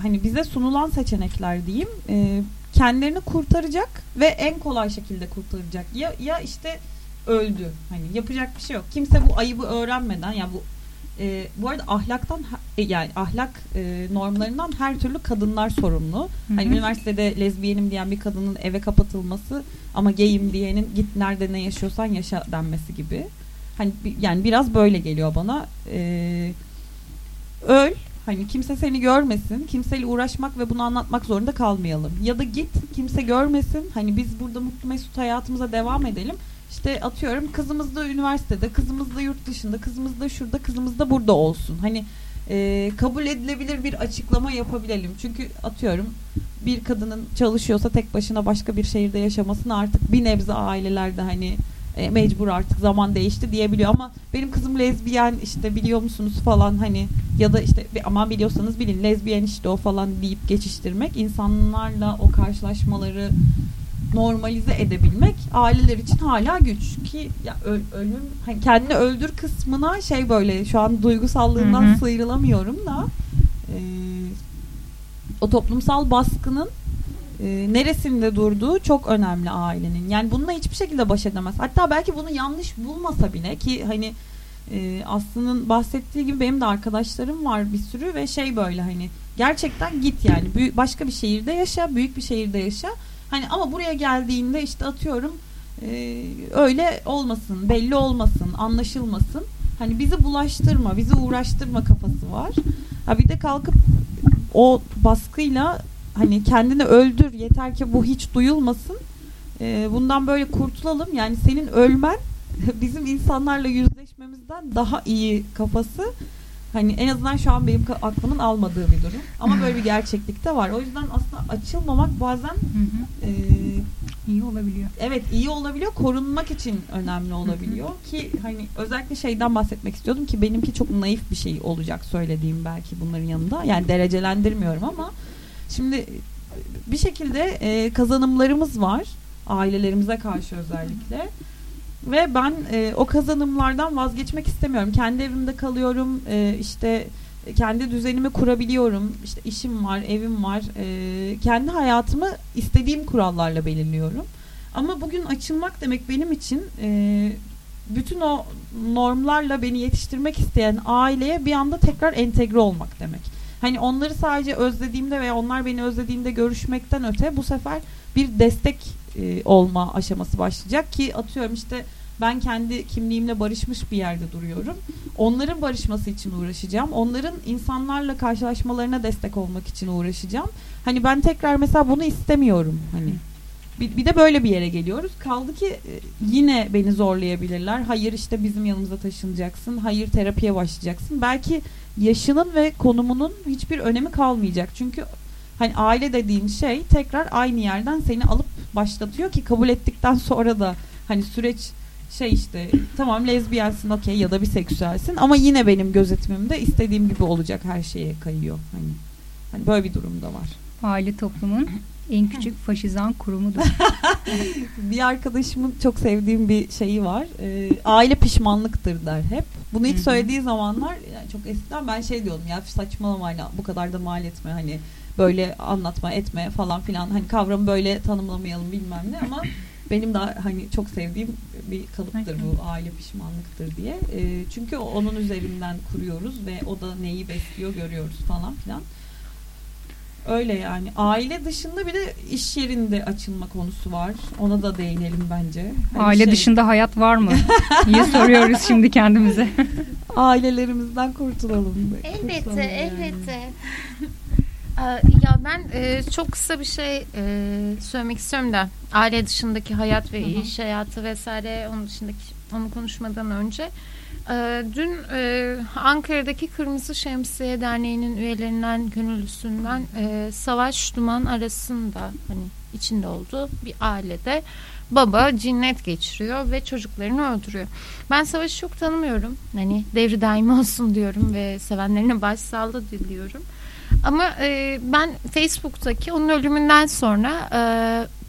hani bize sunulan seçenekler diyeyim e, kendilerini kurtaracak ve en kolay şekilde kurtaracak ya ya işte öldü hani yapacak bir şey yok kimse bu ayıbı öğrenmeden ya bu e, bu arada ahlaktan e, yani ahlak e, normlarından her türlü kadınlar sorumlu. Hani hı. üniversitede lezbiyenim diyen bir kadının eve kapatılması ama gayim diyenin git nerede ne yaşıyorsan yaşa denmesi gibi. Hani yani biraz böyle geliyor bana. E, öl hani kimse seni görmesin. Kimseyle uğraşmak ve bunu anlatmak zorunda kalmayalım. Ya da git kimse görmesin. Hani biz burada mutlu mesut hayatımıza devam edelim. İşte atıyorum kızımız da üniversitede, kızımız da yurt dışında, kızımız da şurada, kızımız da burada olsun. Hani e, kabul edilebilir bir açıklama yapabilelim. Çünkü atıyorum bir kadının çalışıyorsa tek başına başka bir şehirde yaşamasını artık bir nebze ailelerde hani e, mecbur artık zaman değişti diyebiliyor ama benim kızım lezbiyen işte biliyor musunuz falan hani ya da işte aman biliyorsanız bilin lezbiyen işte o falan deyip geçiştirmek insanlarla o karşılaşmaları normalize edebilmek aileler için hala güç ki ya öl, ölüm hani kendini öldür kısmına şey böyle şu an duygusallığından Hı hı. sıyrılamıyorum da e, o toplumsal baskının e, neresinde durduğu çok önemli ailenin. Yani bununla hiçbir şekilde baş edemez. Hatta belki bunu yanlış bulmasa bile ki hani e, Aslı'nın bahsettiği gibi benim de arkadaşlarım var bir sürü ve şey böyle hani gerçekten git yani büyük, başka bir şehirde yaşa, büyük bir şehirde yaşa. Hani ama buraya geldiğinde işte atıyorum e, öyle olmasın, belli olmasın, anlaşılmasın. Hani bizi bulaştırma, bizi uğraştırma kafası var. Ha bir de kalkıp o baskıyla hani kendini öldür yeter ki bu hiç duyulmasın. E, bundan böyle kurtulalım. Yani senin ölmen (laughs) bizim insanlarla yüzleşmemizden daha iyi kafası. Hani en azından şu an benim aklımın almadığı bir durum. Ama böyle bir gerçeklik de var. O yüzden aslında açılmamak bazen Hı hı. e, İyi olabiliyor. evet iyi olabiliyor korunmak için önemli olabiliyor ki hani özellikle şeyden bahsetmek istiyordum ki benimki çok naif bir şey olacak söylediğim belki bunların yanında yani derecelendirmiyorum ama şimdi bir şekilde e, kazanımlarımız var ailelerimize karşı özellikle Ve ben e, o kazanımlardan vazgeçmek istemiyorum. Kendi evimde kalıyorum. E, işte kendi düzenimi kurabiliyorum. İşte işim var, evim var. E, kendi hayatımı istediğim kurallarla belirliyorum. Ama bugün açılmak demek benim için e, bütün o normlarla beni yetiştirmek isteyen aileye bir anda tekrar entegre olmak demek. Hani onları sadece özlediğimde veya onlar beni özlediğinde görüşmekten öte bu sefer bir destek e, olma aşaması başlayacak ki atıyorum işte ben kendi kimliğimle barışmış bir yerde duruyorum. Onların barışması için uğraşacağım. Onların insanlarla karşılaşmalarına destek olmak için uğraşacağım. Hani ben tekrar mesela bunu istemiyorum. Hani bir, bir de böyle bir yere geliyoruz. Kaldı ki e, yine beni zorlayabilirler. Hayır işte bizim yanımıza taşınacaksın. Hayır terapiye başlayacaksın. Belki yaşının ve konumunun hiçbir önemi kalmayacak. Çünkü hani aile dediğin şey tekrar aynı yerden seni alıp başlatıyor ki kabul ettikten sonra da hani süreç şey işte tamam lezbiyensin okey ya da biseksüelsin ama yine benim gözetimimde istediğim gibi olacak her şeye kayıyor. Hani, hani böyle bir durum da var. Aile toplumun en küçük (laughs) faşizan kurumudur. (laughs) bir arkadaşımın çok sevdiğim bir şeyi var. Ee, aile pişmanlıktır der hep. Bunu ilk söylediği zamanlar yani çok eskiden ben şey diyordum ya saçmalamayla bu kadar da mal etme hani böyle anlatma etme falan filan hani kavramı böyle tanımlamayalım bilmem ne ama (clears throat) benim de hani çok sevdiğim bir kalıptır bu aile pişmanlıktır diye. Ee, çünkü onun üzerinden kuruyoruz ve o da neyi besliyor görüyoruz falan filan. Öyle yani. Aile dışında bir de iş yerinde açılma konusu var. Ona da değinelim bence. Hani Aile şey, dışında hayat var mı? (laughs) diye soruyoruz şimdi kendimize. Ailelerimizden kurtulalım. Elbette, Kurtulalım yani. elbette. Ee, ya ben e, çok kısa bir şey e, söylemek istiyorum da aile dışındaki hayat ve iş hayatı vesaire onun dışındaki onu konuşmadan önce e, dün e, Ankara'daki Kırmızı Şemsiye Derneği'nin üyelerinden gönüllüsünden e, Savaş Duman arasında hani içinde olduğu bir ailede baba cinnet geçiriyor ve çocuklarını öldürüyor. Ben Savaş'ı çok tanımıyorum. Hani devri daimi olsun diyorum ve sevenlerine başsağlığı diliyorum. Ama e, ben Facebook'taki onun ölümünden sonra e,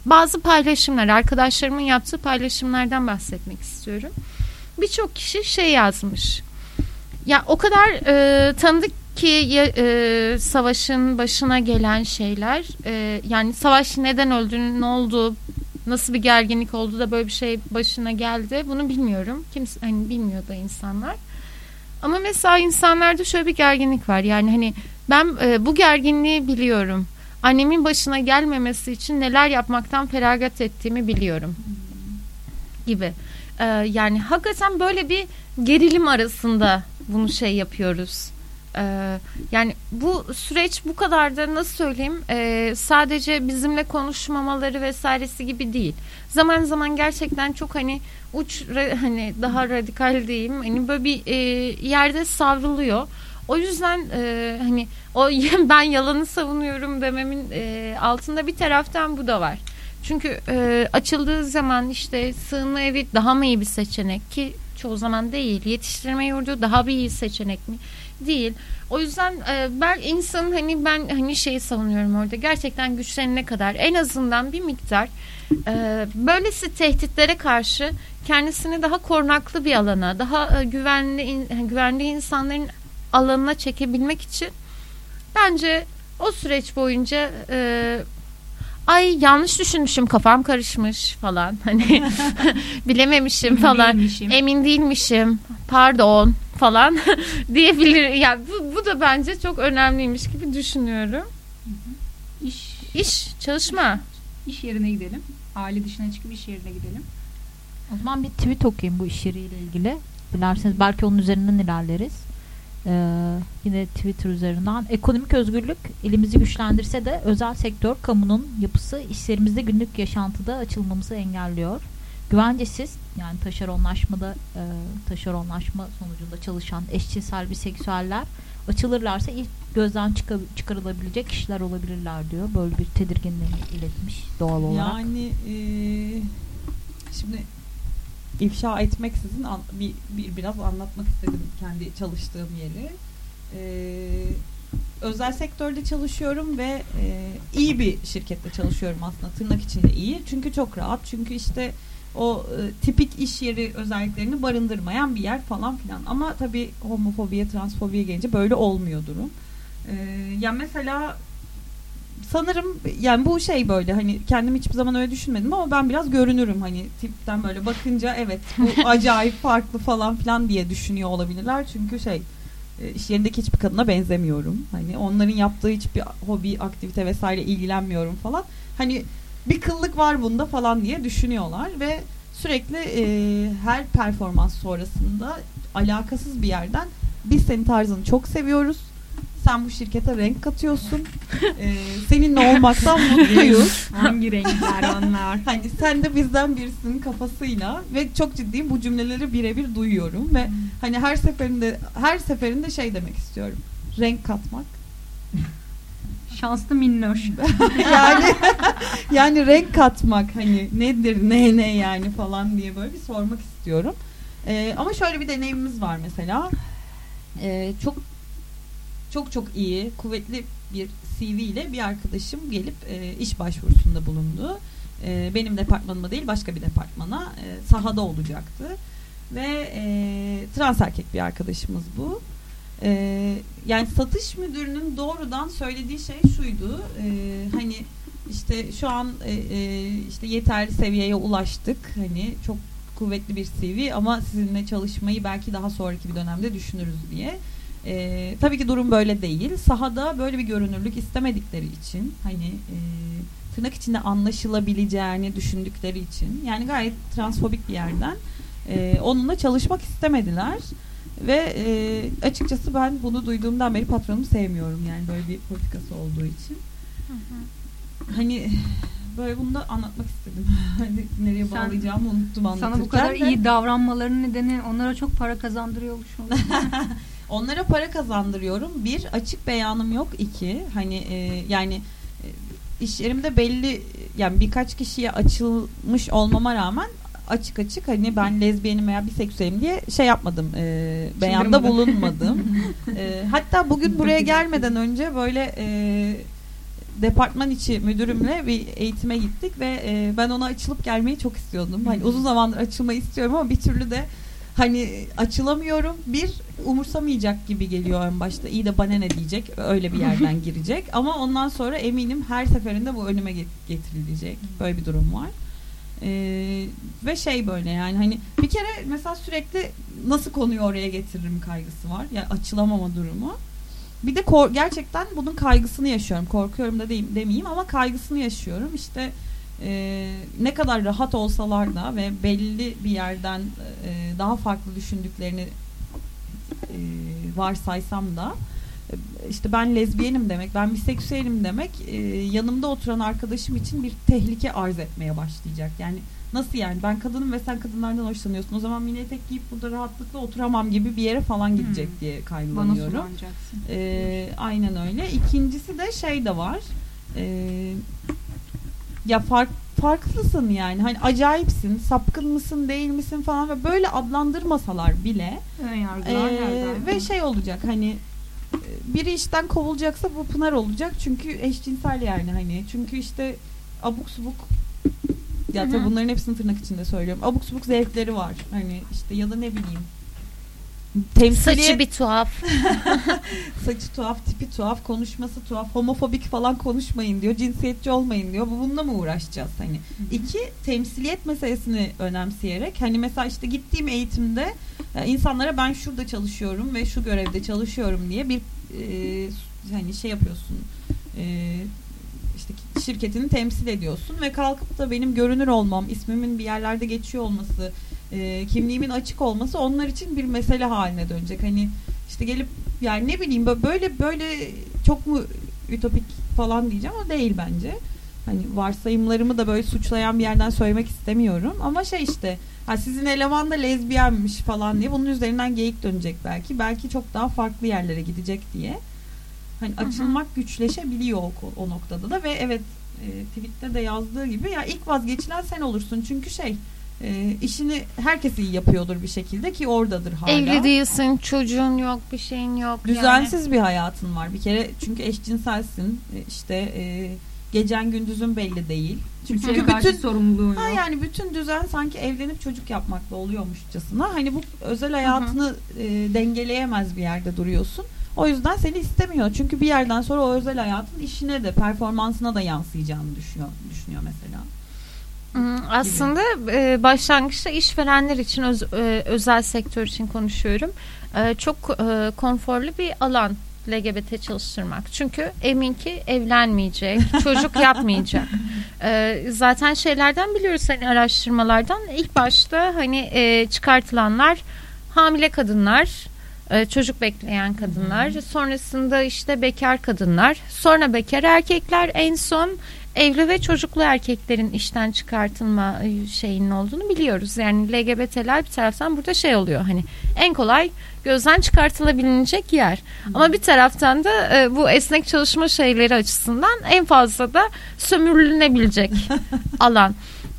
bazı paylaşımlar, arkadaşlarımın yaptığı paylaşımlardan bahsetmek istiyorum. Birçok kişi şey yazmış. Ya o kadar e, tanıdık ki e, savaşın başına gelen şeyler. E, yani savaş neden öldü, ne oldu, nasıl bir gerginlik oldu da böyle bir şey başına geldi. Bunu bilmiyorum. Kimse hani bilmiyor da insanlar. Ama mesela insanlarda şöyle bir gerginlik var. Yani hani ben e, bu gerginliği biliyorum. Annemin başına gelmemesi için neler yapmaktan feragat ettiğimi biliyorum. Gibi. E, yani hakikaten böyle bir gerilim arasında bunu şey yapıyoruz. E, yani bu süreç bu kadar da nasıl söyleyeyim e, sadece bizimle konuşmamaları vesairesi gibi değil. Zaman zaman gerçekten çok hani uç hani daha radikal diyeyim hani böyle bir e, yerde savruluyor. O yüzden e, hani o (laughs) ben yalanı savunuyorum dememin e, altında bir taraftan bu da var. Çünkü e, açıldığı zaman işte sığınma evi daha mı iyi bir seçenek ki çoğu zaman değil. Yetiştirme yurdu daha bir iyi seçenek mi? Değil. O yüzden e, ben insanın hani ben hani şeyi savunuyorum orada gerçekten güçlenene kadar en azından bir miktar e, böylesi tehditlere karşı kendisini daha korunaklı bir alana, daha e, güvenli in- güvenli insanların alanına çekebilmek için bence o süreç boyunca e, ay yanlış düşünmüşüm kafam karışmış falan (laughs) hani (laughs) bilememişim falan Değilmişim. emin değilmişim pardon falan (laughs) diyebilir yani bu, bu da bence çok önemliymiş gibi düşünüyorum İş, iş çalışma iş yerine gidelim. Aile dışına çıkıp iş yerine gidelim. O zaman bir tweet okuyayım bu iş yeriyle ilgili. Dilerseniz belki onun üzerinden ilerleriz. Ee, yine Twitter üzerinden. Ekonomik özgürlük elimizi güçlendirse de özel sektör, kamunun yapısı işlerimizde günlük yaşantıda açılmamızı engelliyor. Güvencesiz yani taşeronlaşmada e, taşeronlaşma sonucunda çalışan eşcinsel biseksüeller açılırlarsa ilk gözden çıka- çıkarılabilecek kişiler olabilirler diyor. Böyle bir tedirginliğini iletmiş doğal olarak. Yani e, şimdi ifşa etmeksizin an- bir, bir biraz anlatmak istedim kendi çalıştığım yeri. E, özel sektörde çalışıyorum ve e, iyi bir şirkette çalışıyorum aslında tırnak içinde iyi. Çünkü çok rahat. Çünkü işte o e, tipik iş yeri özelliklerini barındırmayan bir yer falan filan. Ama tabii homofobiye, transfobiye gelince böyle olmuyor durum. E, ya mesela sanırım yani bu şey böyle hani kendim hiçbir zaman öyle düşünmedim ama ben biraz görünürüm. Hani tipten böyle bakınca evet bu (laughs) acayip farklı falan filan diye düşünüyor olabilirler. Çünkü şey e, iş yerindeki hiçbir kadına benzemiyorum. Hani onların yaptığı hiçbir hobi aktivite vesaire ilgilenmiyorum falan. Hani bir kıllık var bunda falan diye düşünüyorlar ve sürekli e, her performans sonrasında alakasız bir yerden biz senin tarzını çok seviyoruz sen bu şirkete renk katıyorsun. Ee, seninle olmaktan (laughs) mutluyuz. Hangi renkler onlar? (laughs) Hani sen de bizden birisinin kafasıyla ve çok ciddiyim bu cümleleri birebir duyuyorum ve hani her seferinde her seferinde şey demek istiyorum. Renk katmak. Şanslı minnoş. (laughs) yani yani renk katmak hani nedir ne ne yani falan diye böyle bir sormak istiyorum. Ee, ama şöyle bir deneyimimiz var mesela. Ee, çok çok çok iyi, kuvvetli bir CV ile bir arkadaşım gelip e, iş başvurusunda bulundu. E, benim departmanıma değil başka bir departmana e, sahada olacaktı. Ve e, trans erkek bir arkadaşımız bu. E, yani satış müdürünün doğrudan söylediği şey şuydu. E, hani işte şu an e, e, işte yeterli seviyeye ulaştık. Hani çok kuvvetli bir CV ama sizinle çalışmayı belki daha sonraki bir dönemde düşünürüz diye. E, tabii ki durum böyle değil. Sahada böyle bir görünürlük istemedikleri için hani e, tırnak içinde anlaşılabileceğini düşündükleri için yani gayet transfobik bir yerden e, onunla çalışmak istemediler. Ve e, açıkçası ben bunu duyduğumdan beri patronumu sevmiyorum yani böyle bir politikası olduğu için. Hani böyle bunu da anlatmak istedim. (laughs) hani nereye Sen- bağlayacağımı unuttum anlatırken. Sana bu kadar de. iyi davranmaların nedeni onlara çok para kazandırıyor oluşum. (laughs) Onlara para kazandırıyorum. Bir, açık beyanım yok. İki, hani e, yani e, iş yerimde belli yani birkaç kişiye açılmış olmama rağmen açık açık hani ben lezbiyenim veya biseksüelim diye şey yapmadım. E, beyanda bulunmadım. (laughs) E, hatta bugün buraya gelmeden önce böyle e, departman içi müdürümle bir eğitime gittik ve e, ben ona açılıp gelmeyi çok istiyordum. Hani uzun zamandır açılmayı istiyorum ama bir türlü de hani açılamıyorum. Bir umursamayacak gibi geliyor en başta. İyi de bana ne diyecek? Öyle bir yerden (laughs) girecek. Ama ondan sonra eminim her seferinde bu önüme get- getirilecek. Böyle bir durum var. Ee, ve şey böyle yani hani bir kere mesela sürekli nasıl konuyu oraya getiririm kaygısı var. Yani açılamama durumu. Bir de kor- gerçekten bunun kaygısını yaşıyorum. Korkuyorum da değil, demeyeyim ama kaygısını yaşıyorum. İşte e, ne kadar rahat olsalar da ve belli bir yerden e, daha farklı düşündüklerini e, varsaysam da e, işte ben lezbiyenim demek, ben biseksüelim demek e, yanımda oturan arkadaşım için bir tehlike arz etmeye başlayacak. Yani nasıl yani ben kadınım ve sen kadınlardan hoşlanıyorsun. O zaman mini etek giyip burada rahatlıkla oturamam gibi bir yere falan gidecek Hmm. diye kaygılanıyorum. Ee, aynen öyle. İkincisi de şey de var. Ee, ya fark farklısın yani. Hani acayipsin, sapkın mısın, değil misin falan ve böyle adlandırmasalar bile ee, nereden? ve şey olacak hani e, biri işten kovulacaksa bu Pınar olacak çünkü eşcinsel yani hani çünkü işte abuk subuk ya tabii bunların hepsini tırnak içinde söylüyorum. Abuk subuk zevkleri var. Hani işte ya da ne bileyim. Temsiliyet, Saçı bir tuhaf. (laughs) saçı tuhaf, tipi tuhaf, konuşması tuhaf, homofobik falan konuşmayın diyor, cinsiyetçi olmayın diyor. Bu bununla mı uğraşacağız hani? İki, temsiliyet meselesini önemseyerek hani mesela işte gittiğim eğitimde e, insanlara ben şurada çalışıyorum ve şu görevde çalışıyorum diye bir e, hani şey yapıyorsun. E, işte şirketini temsil ediyorsun ve kalkıp da benim görünür olmam, ismimin bir yerlerde geçiyor olması, e, kimliğimin açık olması onlar için bir mesele haline dönecek. Hani işte gelip yani ne bileyim bö- böyle böyle çok mu ütopik falan diyeceğim ama değil bence. Hani varsayımlarımı da böyle suçlayan bir yerden söylemek istemiyorum ama şey işte ha sizin eleman da lezbiyenmiş falan diye bunun üzerinden geyik dönecek belki. Belki çok daha farklı yerlere gidecek diye. Hani açılmak güçleşebiliyor o, o noktada da ve evet e, tweette de yazdığı gibi ya ilk vazgeçilen sen olursun çünkü şey e, işini herkes iyi yapıyordur bir şekilde ki oradadır hala. Evli değilsin, çocuğun yok, bir şeyin yok. Düzensiz bir hayatın var bir kere çünkü eşcinselsin E, işte e, Gecen gündüzün belli değil. Çünkü Çünkü bütün sorumluluğu Ha yok. yani bütün düzen sanki evlenip çocuk yapmakla oluyormuşçasına. Hani bu özel hayatını e, dengeleyemez bir yerde duruyorsun. O yüzden seni istemiyor. Çünkü bir yerden sonra o özel hayatın işine de performansına da yansıyacağını düşünüyor düşünüyor mesela. Aslında e, başlangıçta işverenler için öz- e, özel sektör için konuşuyorum. E, çok e, konforlu bir alan LGBT çalıştırmak. Çünkü emin ki evlenmeyecek, (laughs) çocuk yapmayacak. E, zaten şeylerden biliyoruz hani araştırmalardan ilk başta hani e, çıkartılanlar hamile kadınlar, çocuk bekleyen kadınlar, sonrasında işte bekar kadınlar, sonra bekar erkekler, en son evli ve çocuklu erkeklerin işten çıkartılma e, şeyinin olduğunu biliyoruz. Yani LGBT'ler bir taraftan burada şey oluyor hani en kolay gözden çıkartılabilecek yer. Ama bir taraftan da e, bu esnek çalışma şeyleri açısından en fazla da sömürülenebilecek (laughs) alan.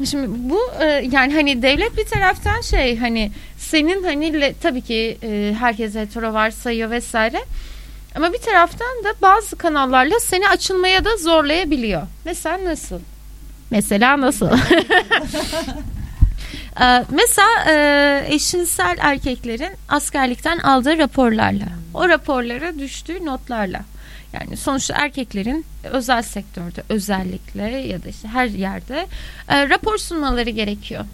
Şimdi bu e, yani hani devlet bir taraftan şey hani senin hani le- tabii ki e, herkes hetero varsayıyor vesaire. Ama bir taraftan da bazı kanallarla seni açılmaya da zorlayabiliyor. Mesela nasıl? Mesela nasıl? (laughs) Ee, mesela e, eşcinsel erkeklerin askerlikten aldığı raporlarla, o raporlara düştüğü notlarla. Yani sonuçta erkeklerin özel sektörde özellikle ya da işte her yerde e, rapor sunmaları gerekiyor.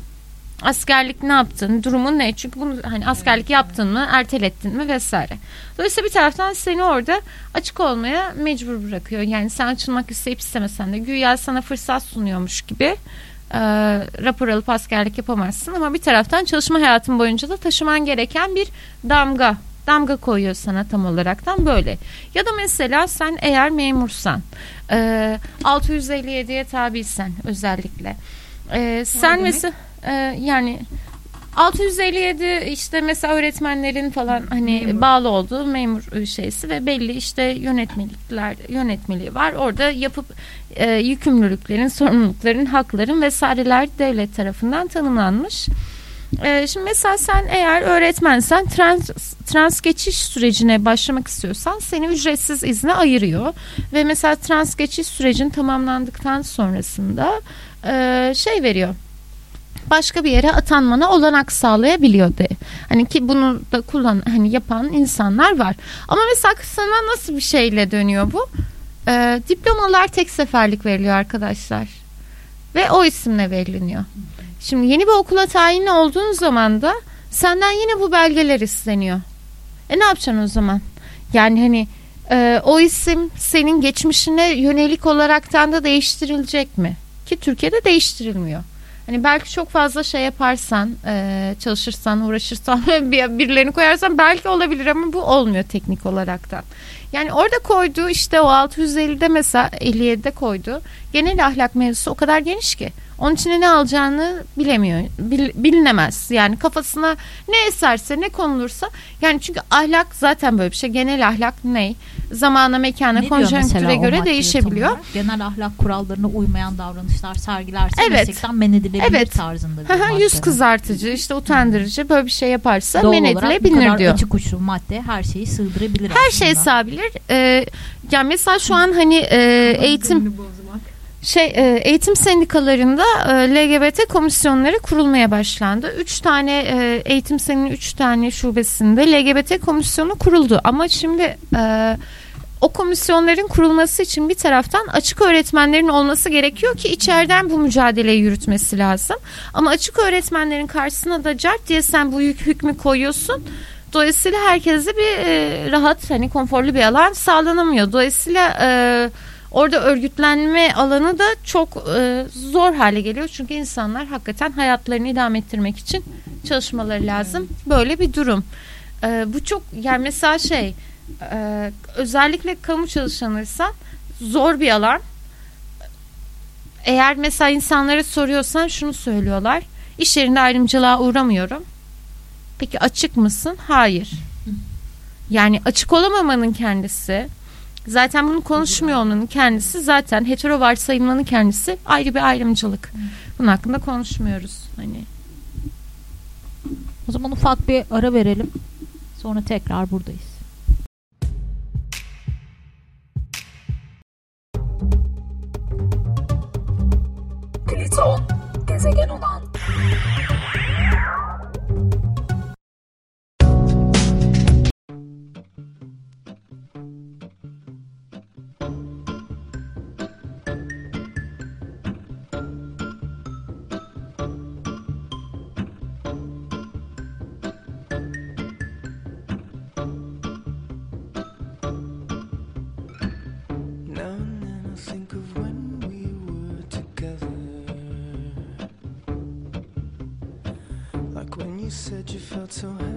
Askerlik ne yaptın, durumun ne? Çünkü bunu hani askerlik yaptın mı, ertelettin mi vesaire. Dolayısıyla bir taraftan seni orada açık olmaya mecbur bırakıyor. Yani sen açılmak isteyip istemesen de güya sana fırsat sunuyormuş gibi e, rapor alıp askerlik yapamazsın. Ama bir taraftan çalışma hayatın boyunca da taşıman gereken bir damga damga koyuyor sana tam olaraktan böyle. Ya da mesela sen eğer memursan e, 657'ye tabisen özellikle. E, sen mesela e, yani 657 işte mesela öğretmenlerin falan hani Memur. bağlı olduğu memur şeysi ve belli işte yönetmelikler yönetmeliği var. Orada yapıp e, yükümlülüklerin, sorumlulukların, hakların vesaireler devlet tarafından tanımlanmış. E, şimdi mesela sen eğer öğretmensen trans, trans geçiş sürecine başlamak istiyorsan seni ücretsiz izne ayırıyor. Ve mesela trans geçiş sürecin tamamlandıktan sonrasında e, şey veriyor başka bir yere atanmana olanak sağlayabiliyor de. Hani ki bunu da kullan hani yapan insanlar var. Ama mesela sana nasıl bir şeyle dönüyor bu? Ee, diplomalar tek seferlik veriliyor arkadaşlar. Ve o isimle veriliyor. Şimdi yeni bir okula tayin olduğun zaman da senden yine bu belgeler isteniyor. E ne yapacaksın o zaman? Yani hani e, o isim senin geçmişine yönelik olaraktan da değiştirilecek mi? Ki Türkiye'de değiştirilmiyor. Hani belki çok fazla şey yaparsan, e, çalışırsan, uğraşırsan, (laughs) bir birilerini koyarsan belki olabilir ama bu olmuyor teknik olaraktan. Yani orada koyduğu işte o 650'de mesela 57'de koyduğu genel ahlak mevzusu o kadar geniş ki. Onun içine ne alacağını bilemiyor, bil- bilinemez. Yani kafasına ne eserse, ne konulursa. Yani çünkü ahlak zaten böyle bir şey. Genel ahlak ne? Zamana, mekana, Ne konjonktüre göre değişebiliyor. olarak? Genel ahlak kurallarına uymayan davranışlar sergilerse Evet. meslekten men edilebilir Evet. tarzında bir. Yüz kızartıcı, işte utandırıcı böyle bir şey yaparsa Doğal men olarak bu edilebilir kadar diyor. açık uçlu madde her şeyi sığdırabilir Her şey aslında. sağabilir. Ee, yani mesela şu an hani e, eğitim bozmak. Şey e, eğitim sendikalarında e, LGBT komisyonları kurulmaya başlandı. Üç tane e, eğitim seninin üç tane şubesinde LGBT komisyonu kuruldu. Ama şimdi o komisyonların kurulması için bir taraftan açık öğretmenlerin olması gerekiyor ki içeriden bu mücadeleyi yürütmesi lazım. Ama açık öğretmenlerin karşısına da cart diye sen bu yük hükmü koyuyorsun. Dolayısıyla herkese bir rahat hani konforlu bir alan sağlanamıyor. Dolayısıyla e, orada örgütlenme alanı da çok e, zor hale geliyor. Çünkü insanlar hakikaten hayatlarını idame ettirmek için çalışmaları lazım. Böyle bir durum. E, bu çok yani mesela şey e, özellikle kamu çalışanıysan zor bir alan. Eğer mesela insanlara soruyorsan şunu söylüyorlar. İş yerinde ayrımcılığa uğramıyorum. Peki açık mısın? Hayır. Yani açık olamamanın kendisi Zaten bunu konuşmuyor olmanın kendisi zaten hetero varsayımlanın kendisi ayrı bir ayrımcılık. Bunun hakkında konuşmuyoruz. Hani o zaman ufak bir ara verelim. Sonra tekrar buradayız. Pliton, gezegen olan felt so high.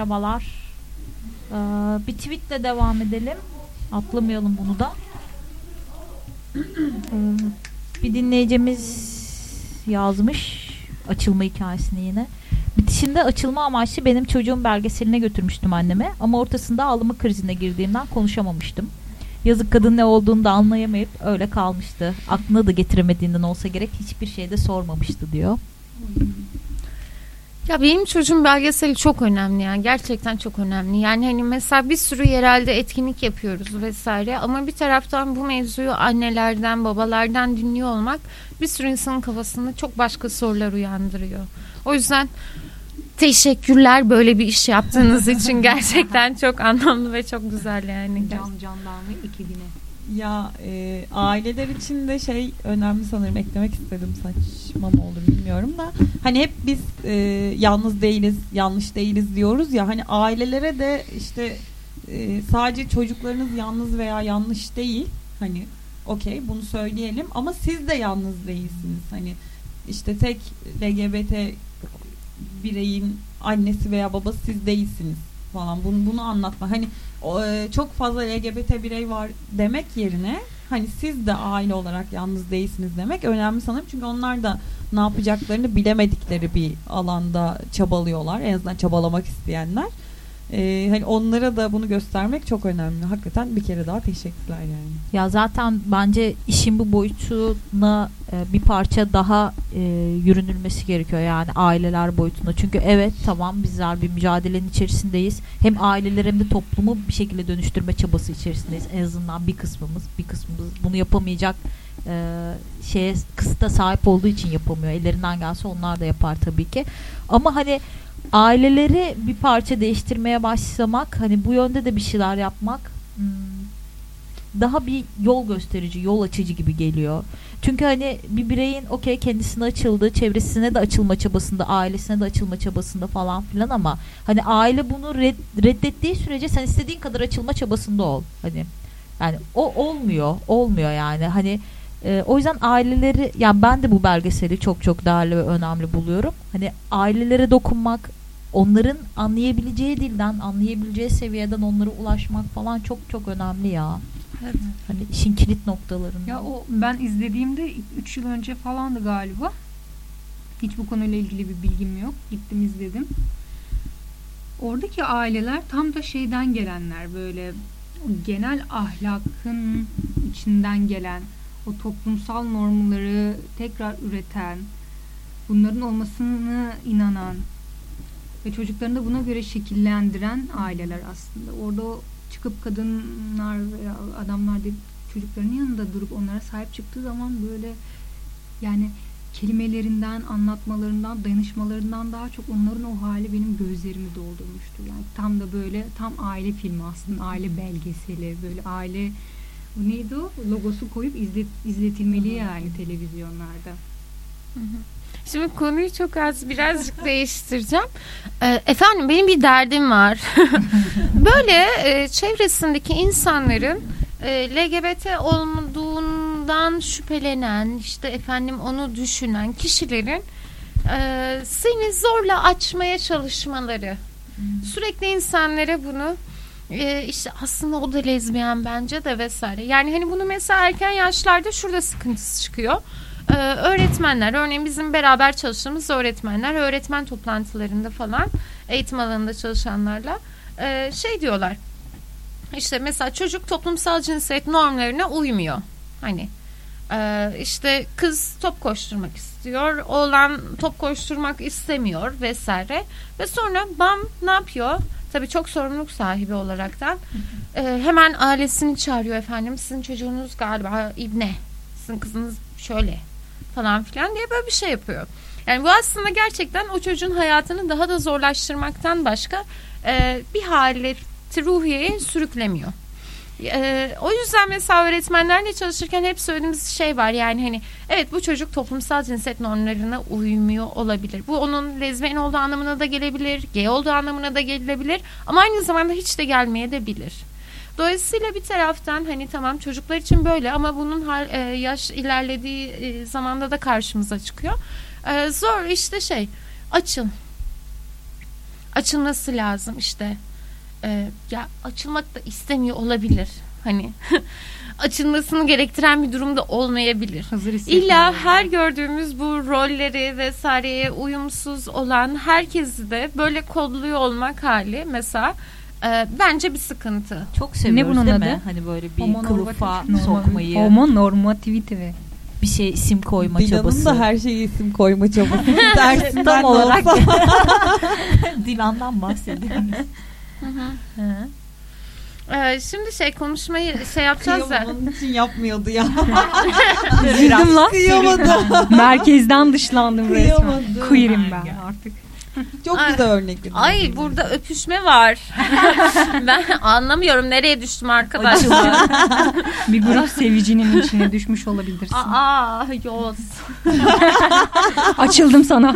Merhabalar. Ee, bir tweetle devam edelim. Atlamayalım bunu da. Ee, bir dinleyicimiz yazmış açılma hikayesini yine. Bitişinde açılma amaçlı benim çocuğum belgeseline götürmüştüm anneme ama ortasında ağlama krizine girdiğimden konuşamamıştım. Yazık kadın ne olduğunu da anlayamayıp öyle kalmıştı. Aklına da getiremediğinden olsa gerek hiçbir şey de sormamıştı diyor. Ya benim çocuğum belgeseli çok önemli yani gerçekten çok önemli. Yani hani mesela bir sürü yerelde etkinlik yapıyoruz vesaire ama bir taraftan bu mevzuyu annelerden babalardan dinliyor olmak bir sürü insanın kafasında çok başka sorular uyandırıyor. O yüzden teşekkürler böyle bir iş yaptığınız için (laughs) gerçekten çok anlamlı ve çok güzel yani. Can Candarma ekibine. Ya e, aileler için de şey önemli sanırım. Eklemek istedim saçma mı olur bilmiyorum da. Hani hep biz e, yalnız değiliz yanlış değiliz diyoruz ya. Hani ailelere de işte e, sadece çocuklarınız yalnız veya yanlış değil. Hani okey bunu söyleyelim. Ama siz de yalnız değilsiniz. Hani işte tek LGBT bireyin annesi veya babası siz değilsiniz falan. Bunu, bunu anlatma. Hani e, çok fazla LGBT birey var demek yerine hani siz de aile olarak yalnız değilsiniz demek önemli sanırım. Çünkü onlar da ne yapacaklarını bilemedikleri bir alanda çabalıyorlar. En azından çabalamak isteyenler Ee, hani onlara da bunu göstermek çok önemli hakikaten bir kere daha teşekkürler yani Ya zaten bence işin bu boyutuna e, bir parça daha e, yürünülmesi gerekiyor yani aileler boyutunda. Çünkü evet tamam bizler bir mücadelenin içerisindeyiz. Hem aileler hem de toplumu bir şekilde dönüştürme çabası içerisindeyiz. En azından bir kısmımız, bir kısmımız bunu yapamayacak e, şeye kısıta sahip olduğu için yapamıyor. Ellerinden gelse onlar da yapar tabii ki. Ama hani aileleri bir parça değiştirmeye başlamak, hani bu yönde de bir şeyler yapmak hmm, daha bir yol gösterici, yol açıcı gibi geliyor. Çünkü hani bir bireyin okey kendisine açıldı, çevresine de açılma çabasında, ailesine de açılma çabasında falan filan ama hani aile bunu red- reddettiği sürece sen istediğin kadar açılma çabasında ol. Hani yani o olmuyor, olmuyor yani. Hani e, o yüzden aileleri yani ben de bu belgeseli çok çok değerli ve önemli buluyorum. Hani ailelere dokunmak, onların anlayabileceği dilden, anlayabileceği seviyeden onlara ulaşmak falan çok çok önemli ya. Evet. Hani işin kilit noktalarında. Ya o ben izlediğimde 3 yıl önce falandı galiba. Hiç bu konuyla ilgili bir bilgim yok. Gittim izledim. Oradaki aileler tam da şeyden gelenler böyle genel ahlakın içinden gelen o toplumsal normları tekrar üreten bunların olmasına inanan ve çocuklarını da buna göre şekillendiren aileler aslında. Orada o çıkıp kadınlar veya adamlar değil çocuklarının yanında durup onlara sahip çıktığı zaman böyle yani kelimelerinden, anlatmalarından, dayanışmalarından daha çok onların o hali benim gözlerimi doldurmuştu. Yani tam da böyle tam aile filmi aslında, aile belgeseli, böyle aile bu neydi o? Logosu koyup izlet, izletilmeli yani televizyonlarda. Şimdi konuyu çok az birazcık (laughs) değiştireceğim. Ee, efendim benim bir derdim var. (laughs) Böyle e, çevresindeki insanların e, LGBT olduğundan şüphelenen, işte efendim onu düşünen kişilerin e, seni zorla açmaya çalışmaları. Sürekli insanlara bunu işte aslında o da lezbiyen bence de vesaire. Yani hani bunu mesela erken yaşlarda şurada sıkıntısı çıkıyor. Ee, öğretmenler örneğin bizim beraber çalıştığımız öğretmenler öğretmen toplantılarında falan eğitim alanında çalışanlarla e, şey diyorlar. İşte mesela çocuk toplumsal cinsiyet normlarına uymuyor. Hani e, işte kız top koşturmak istiyor oğlan top koşturmak istemiyor vesaire. Ve sonra bam ne yapıyor? Tabii çok sorumluluk sahibi olaraktan e, hemen ailesini çağırıyor efendim. Sizin çocuğunuz galiba ibne sizin kızınız şöyle falan filan diye böyle bir şey yapıyor. Yani bu aslında gerçekten o çocuğun hayatını daha da zorlaştırmaktan başka e, bir haleti ruhiyeye sürüklemiyor. E, o yüzden mesela öğretmenlerle çalışırken hep söylediğimiz şey var yani hani evet bu çocuk toplumsal cinsiyet normlarına uymuyor olabilir. Bu onun lezbiyen olduğu anlamına da gelebilir, gay olduğu anlamına da gelebilir ama aynı zamanda hiç de gelmeye de bilir. Dolayısıyla bir taraftan hani tamam çocuklar için böyle ama bunun hal, e, yaş ilerlediği e, zamanda da karşımıza çıkıyor. E, zor işte şey açın. Açılması lazım işte. E, ya açılmak da istemiyor olabilir. Hani (laughs) açılmasını gerektiren bir durumda olmayabilir. Hazır. İlla her gördüğümüz bu rolleri vesaireye uyumsuz olan herkesi de böyle kodluyor olmak hali mesela e, bence bir sıkıntı. Çok seviyoruz bunun değil adı? mi? Hani böyle bir kılıfa norma- sokmayı, Homonormativite. bir şey isim koyma Dilan'ın çabası. da her şeye isim koyma çabası. (laughs) Dersinden Tam olarak. (laughs) Dilan'dan bahsediyoruz. Hı. E, şimdi şey konuşmayı şey yapacağız da. Onun için yapmıyordu ya. (laughs) Üzüldüm lan. Kıyamadım. Merkezden dışlandım resmen. Kıyamadım. Queer'im ben artık. (laughs) Çok Ay. güzel örnek. Ay burada öpüşme var. (laughs) ben anlamıyorum nereye düştüm arkadaşlar. Bir grup sevicinin içine düşmüş olabilirsin. Aa yoz. (laughs) Açıldım sana.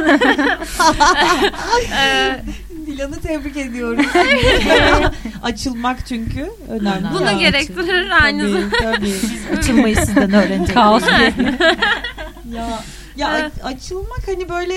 Ee, Dilan'ı tebrik ediyoruz. Açılmak çünkü önemli. bunu Ya, gerektirir aynı zamanda. Tabii tabii. Açılmayı sizden öğrenecek. Kaos. ya ya a- açılmak hani böyle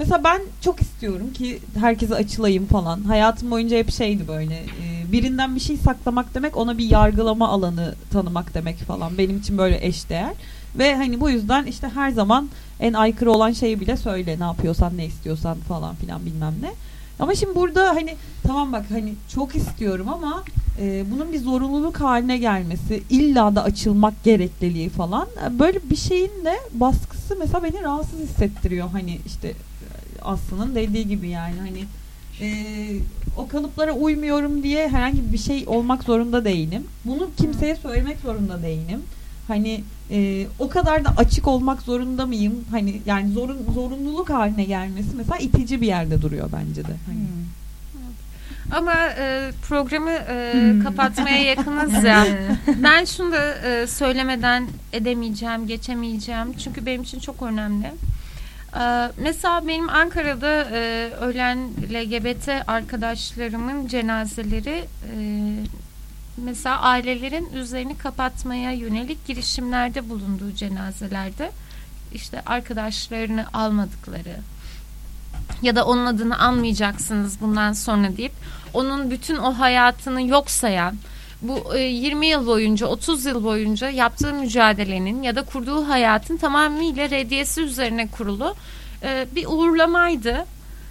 mesela ben çok istiyorum ki herkese açılayım falan. Hayatım boyunca hep şeydi böyle. e, birinden bir şey saklamak demek ona bir yargılama alanı tanımak demek falan. Benim için böyle eşdeğer. Ve hani bu yüzden işte her zaman en aykırı olan şeyi bile söyle ne yapıyorsan ne istiyorsan falan filan bilmem ne. Ama şimdi burada hani tamam bak hani çok istiyorum ama e, bunun bir zorunluluk haline gelmesi, illa da açılmak gerekliliği falan e, böyle bir şeyin de baskısı mesela beni rahatsız hissettiriyor hani işte Aslı'nın dediği gibi yani hani e, o kalıplara uymuyorum diye herhangi bir şey olmak zorunda değilim. Bunu kimseye söylemek zorunda değilim. Hani e, o kadar da açık olmak zorunda mıyım? Hani yani zorun zorunluluk haline gelmesi mesela itici bir yerde duruyor bence de. Hani. Ama e, programı e, Hmm. kapatmaya yakınız (laughs) ya. ben şunu da e, söylemeden edemeyeceğim, geçemeyeceğim. Çünkü benim için çok önemli. E, mesela benim Ankara'da e, ölen LGBT arkadaşlarımın cenazeleri e, mesela ailelerin üzerini kapatmaya yönelik girişimlerde bulunduğu cenazelerde işte arkadaşlarını almadıkları ya da onun adını anmayacaksınız bundan sonra deyip onun bütün o hayatını yok sayan bu e, 20 yıl boyunca 30 yıl boyunca yaptığı mücadelenin ya da kurduğu hayatın tamamıyla reddiyesi üzerine kurulu e, bir uğurlamaydı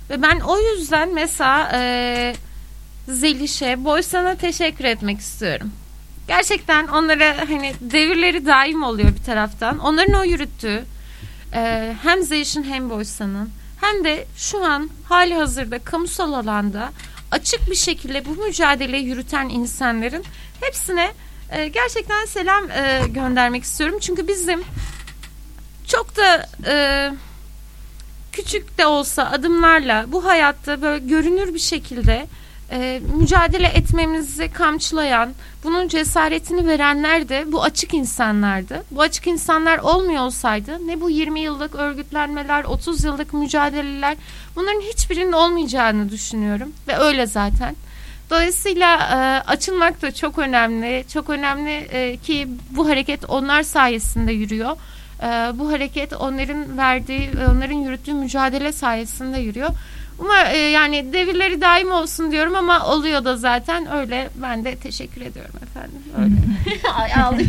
ve ben o yüzden mesela e, Zeliş'e Boysan'a teşekkür etmek istiyorum. Gerçekten onlara hani devirleri daim oluyor bir taraftan. Onların o yürüttüğü e, hem Zeyş'in hem Boysa'nın hem de şu an hali hazırda kamusal alanda açık bir şekilde bu mücadeleyi yürüten insanların hepsine e, gerçekten selam e, göndermek istiyorum. Çünkü bizim çok da e, küçük de olsa adımlarla bu hayatta böyle görünür bir şekilde e, mücadele etmemizi kamçılayan, bunun cesaretini verenler de bu açık insanlardı. Bu açık insanlar olmuyor olsaydı ne bu 20 yıllık örgütlenmeler, 30 yıllık mücadeleler bunların hiçbirinin olmayacağını düşünüyorum ve öyle zaten. Dolayısıyla e, açılmak da çok önemli. Çok önemli e, ki bu hareket onlar sayesinde yürüyor. E, bu hareket onların verdiği, onların yürüttüğü mücadele sayesinde yürüyor. Ama e, yani devirleri daim olsun diyorum ama oluyor da zaten öyle. Ben de teşekkür ediyorum efendim. Öyle. (laughs) Ay.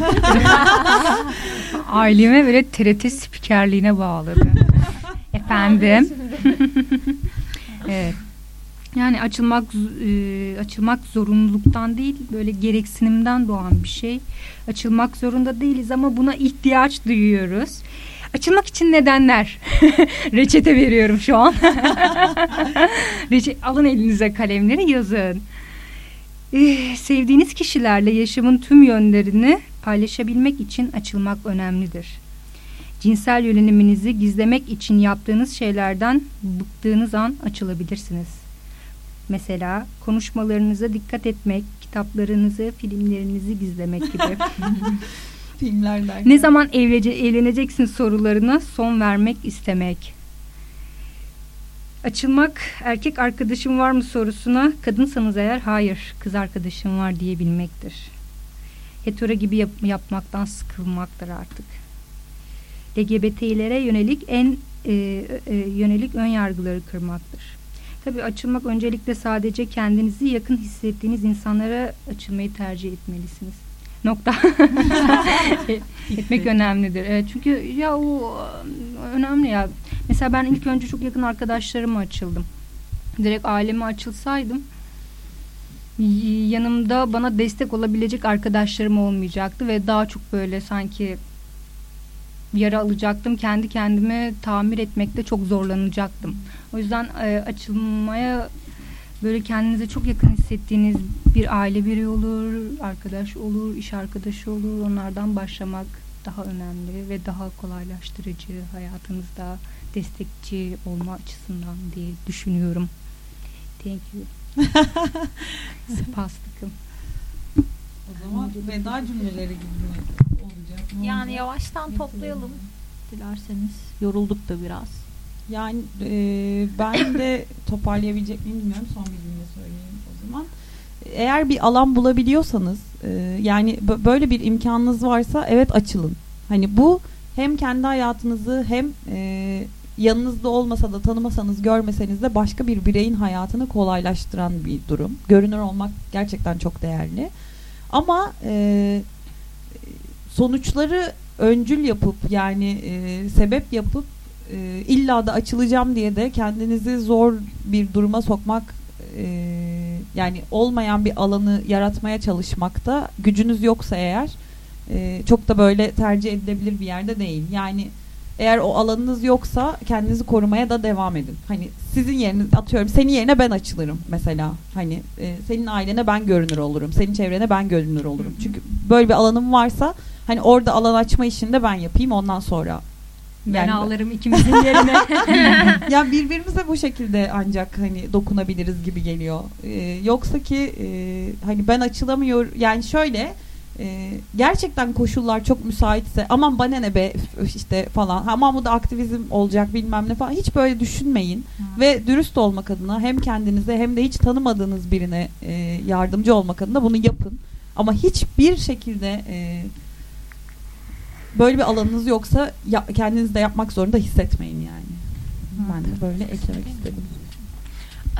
(laughs) Aileme böyle TRT spikerliğine bağladı. (laughs) Efendim. evet. Yani açılmak e, açılmak zorunluluktan değil böyle gereksinimden doğan bir şey. Açılmak zorunda değiliz ama buna ihtiyaç duyuyoruz. Açılmak için nedenler. (laughs) Reçete veriyorum şu an. (laughs) Reçe- alın elinize kalemleri yazın. Eh, sevdiğiniz kişilerle yaşamın tüm yönlerini paylaşabilmek için açılmak önemlidir. Cinsel yöneliminizi gizlemek için yaptığınız şeylerden bıktığınız an açılabilirsiniz. Mesela konuşmalarınıza dikkat etmek, kitaplarınızı, filmlerinizi gizlemek gibi. (laughs) Filmlerden. ne zaman evlece, evleneceksin sorularına son vermek istemek. Açılmak, erkek arkadaşım var mı sorusuna kadınsanız eğer hayır, kız arkadaşım var diyebilmektir. Hetero gibi yap- yapmaktan sıkılmaktır artık. LGBT'lere yönelik en e, e, yönelik ön yargıları kırmaktır. Tabii açılmak öncelikle sadece kendinizi yakın hissettiğiniz insanlara açılmayı tercih etmelisiniz. Nokta. (laughs) Etmek önemlidir. Evet, çünkü ya o e, önemli ya. Mesela ben ilk önce çok yakın arkadaşlarıma açıldım. Direkt aileme açılsaydım yanımda bana destek olabilecek arkadaşlarım olmayacaktı ve daha çok böyle sanki yara alacaktım. Kendi kendime tamir etmekte çok zorlanacaktım. O yüzden e, açılmaya böyle kendinize çok yakın hissettiğiniz bir aile biri olur, arkadaş olur, iş arkadaşı olur. Onlardan başlamak daha önemli ve daha kolaylaştırıcı hayatınızda destekçi olma açısından diye düşünüyorum. Thank you. (laughs) Spastikım. O zaman veda cümleleri gibi olacak? Ne Yani olacak? yavaştan toplayalım dilerseniz. Yorulduk da biraz. Yani e, ben de (coughs) toparlayabilecek miyim bilmiyorum. Son bir cümle söyleyeyim o zaman. Eğer bir alan bulabiliyorsanız e, yani bö- böyle bir imkanınız varsa evet açılın. Hani bu hem kendi hayatınızı hem e, yanınızda olmasa da tanımasanız görmeseniz de başka bir bireyin hayatını kolaylaştıran bir durum. Görünür olmak gerçekten çok değerli. Ama e, sonuçları öncül yapıp yani e, sebep yapıp e, illa da açılacağım diye de kendinizi zor bir duruma sokmak e, yani olmayan bir alanı yaratmaya çalışmakta gücünüz yoksa eğer e, çok da böyle tercih edilebilir bir yerde değil. Yani eğer o alanınız yoksa kendinizi korumaya da devam edin. Hani sizin yeriniz atıyorum senin yerine ben açılırım mesela. Hani e, senin ailene ben görünür olurum. Senin çevrene ben görünür olurum. Çünkü böyle bir alanım varsa hani orada alan açma işini de ben yapayım ondan sonra Ben Yani- ağlarım ikimizin yerine. (laughs) ya birbirimize bu şekilde ancak hani dokunabiliriz gibi geliyor. Ee, yoksa ki e, hani ben açılamıyor yani şöyle e, gerçekten koşullar çok müsaitse aman bana ne be işte falan aman bu da aktivizm olacak bilmem ne falan hiç böyle düşünmeyin ve dürüst olmak adına hem kendinize hem de hiç tanımadığınız birine e, yardımcı olmak adına bunu yapın. Ama hiçbir şekilde e, böyle bir alanınız yoksa ya, kendiniz de yapmak zorunda hissetmeyin yani. Ben de böyle eklemek istedim.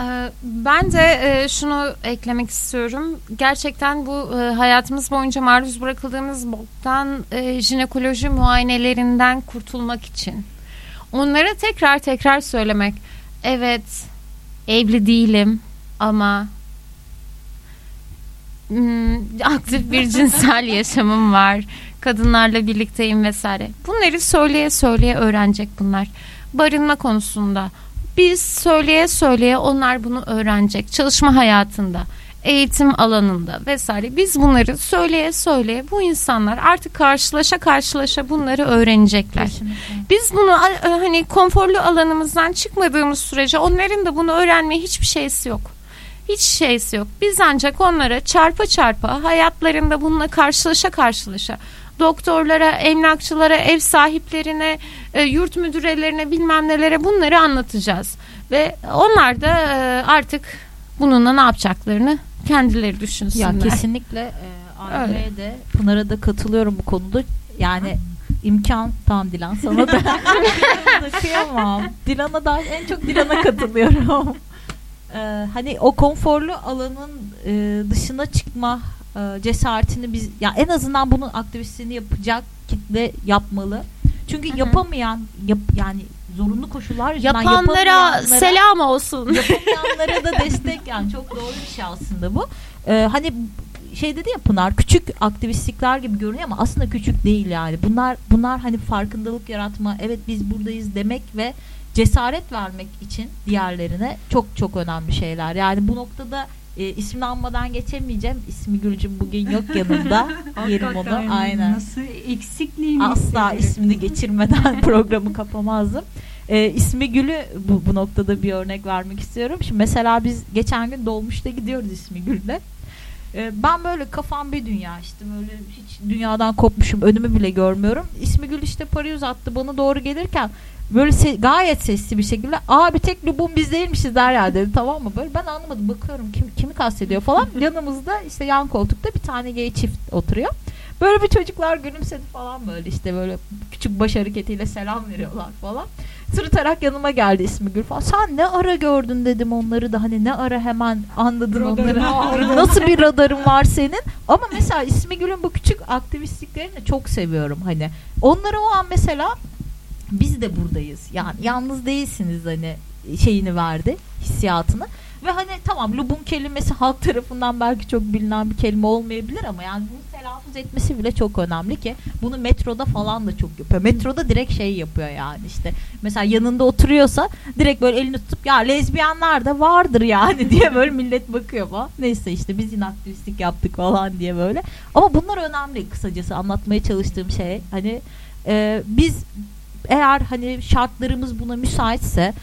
Ee, Ben de e, şunu eklemek istiyorum. Gerçekten bu e, hayatımız boyunca maruz bırakıldığımız boktan e, jinekoloji muayenelerinden kurtulmak için. Onlara tekrar tekrar söylemek. Evet, evli değilim ama hmm, aktif bir (laughs) cinsel yaşamım var. Kadınlarla birlikteyim vesaire. Bunları söyleye söyleye öğrenecek bunlar. Barınma konusunda biz söyleye söyleye onlar bunu öğrenecek. Çalışma hayatında, eğitim alanında vesaire. Biz bunları söyleye söyleye bu insanlar artık karşılaşa karşılaşa bunları öğrenecekler. Biz bunu e, hani konforlu alanımızdan çıkmadığımız sürece onların da bunu öğrenmeye hiçbir şeysi yok. Hiç şeysi yok. Biz ancak onlara çarpa çarpa hayatlarında bununla karşılaşa karşılaşa doktorlara, emlakçılara, ev sahiplerine, e, yurt müdürelerine bilmem nelere bunları anlatacağız. Ve onlar da e, artık bununla ne yapacaklarını kendileri düşünsünler. Ya kesinlikle e, Aile'ye de Pınar'a da katılıyorum bu konuda. Yani imkan tamam Dilan sana da (laughs) kıyamam. Dilan'a da en çok Dilan'a katılıyorum. Ee, (laughs) hani o konforlu alanın e, dışına çıkma e, cesaretini biz ya en azından bunun aktivistliğini yapacak kitle yapmalı. Çünkü Hı hı. yapamayan yap, yani zorunlu koşullar Yapanlara selam olsun. yapamayanlara da destek yani çok doğru bir şey aslında bu. Ee, hani şey dedi ya Pınar küçük aktivistlikler gibi görünüyor ama aslında küçük değil yani. Bunlar bunlar hani farkındalık yaratma, evet biz buradayız demek ve cesaret vermek için diğerlerine çok çok önemli şeyler. Yani bu noktada e, ismini anmadan geçemeyeceğim. İsmi Gülcüm bugün yok (laughs) yanımda. Yerim onu. Aynen. Nasıl eksikliğimi Asla ismini geçirmeden (laughs) programı kapamazdım. Ee, ismi Gül'ü bu, bu noktada bir örnek vermek istiyorum. Şimdi mesela biz geçen gün dolmuşta gidiyoruz ismi Gül'le. Ee, ben böyle kafam bir dünya işte böyle hiç dünyadan kopmuşum önümü bile görmüyorum. İsmi Gül işte parayı uzattı bana doğru gelirken böyle se- gayet sesli bir şekilde abi tek lubum biz değilmişiz der ya dedi. Tamam mı? Böyle ben anlamadım. Bakıyorum kim kimi kastediyor falan. (laughs) Yanımızda işte yan koltukta bir tane gay çift oturuyor. Böyle bir çocuklar gülümsedi falan böyle. İşte böyle küçük baş hareketiyle selam veriyorlar falan. Sırıtarak yanıma geldi ismi Gül falan. Sen ne ara gördün? dedim onları da. Hani ne ara hemen anladın onları. Nasıl bir radarın var senin? Ama mesela ismi Gül'ün bu küçük aktivistliklerini çok seviyorum hani. Onlara o an mesela biz de buradayız. Yani yalnız değilsiniz hani şeyini verdi, hissiyatını. Ve hani tamam lubun kelimesi halk tarafından belki çok bilinen bir kelime olmayabilir ama yani bunu telaffuz etmesi bile çok önemli ki bunu metroda falan da çok yapıyor. Metroda direkt şey yapıyor yani işte mesela yanında oturuyorsa direkt böyle elini tutup ya lezbiyenler de vardır yani (laughs) diye böyle millet bakıyor falan. Neyse işte biz yine yaptık falan diye böyle. Ama bunlar önemli kısacası anlatmaya çalıştığım şey hani e, biz eğer hani şartlarımız buna müsaitse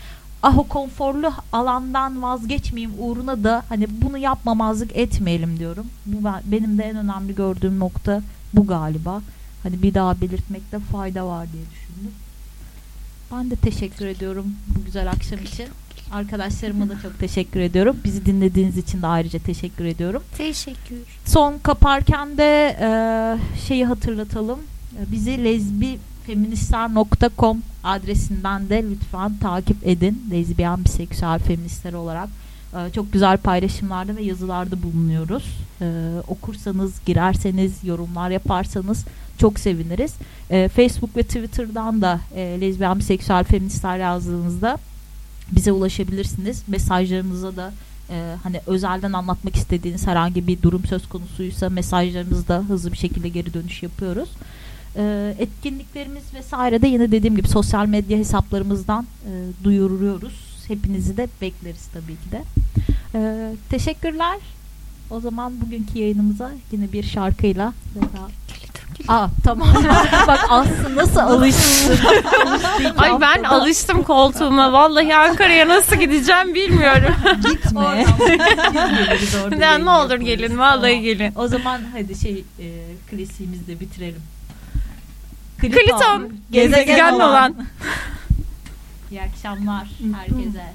ah o konforlu alandan vazgeçmeyeyim uğruna da hani bunu yapmamazlık etmeyelim diyorum. Bu ben, benim de en önemli gördüğüm nokta bu galiba. Hani bir daha belirtmekte fayda var diye düşündüm. Ben de teşekkür ediyorum bu güzel akşam için. Arkadaşlarıma da çok teşekkür ediyorum. Bizi dinlediğiniz için de ayrıca teşekkür ediyorum. Teşekkür. Son kaparken de e, şeyi hatırlatalım. Bizi lezbifeministler.com adresinden de lütfen takip edin. Lezbiyen, biseksüel feministler olarak. E, çok güzel paylaşımlarda ve yazılarda bulunuyoruz. E, okursanız, girerseniz, yorumlar yaparsanız çok seviniriz. E, Facebook ve Twitter'dan da e, lezbiyen, biseksüel feministler yazdığınızda bize ulaşabilirsiniz. Mesajlarınıza da e, hani özelden anlatmak istediğiniz herhangi bir durum söz konusuysa mesajlarımızda hızlı bir şekilde geri dönüş yapıyoruz. E, etkinliklerimiz vesaire de yine dediğim gibi sosyal medya hesaplarımızdan e, duyuruyoruz. Hepinizi de bekleriz tabii ki de. E, teşekkürler. O zaman bugünkü yayınımıza yine bir şarkıyla veda. Aa tamam. (laughs) Bak Aslı nasıl alıştın. (laughs) Ay ben alıştım koltuğuma. Vallahi Ankara'ya nasıl gideceğim bilmiyorum. Gitme. (laughs) Ne olur gelin, vallahi gelin. O zaman hadi şey e, klasiğimizi de bitirelim. Kliton, gezegen olan. İyi akşamlar herkese.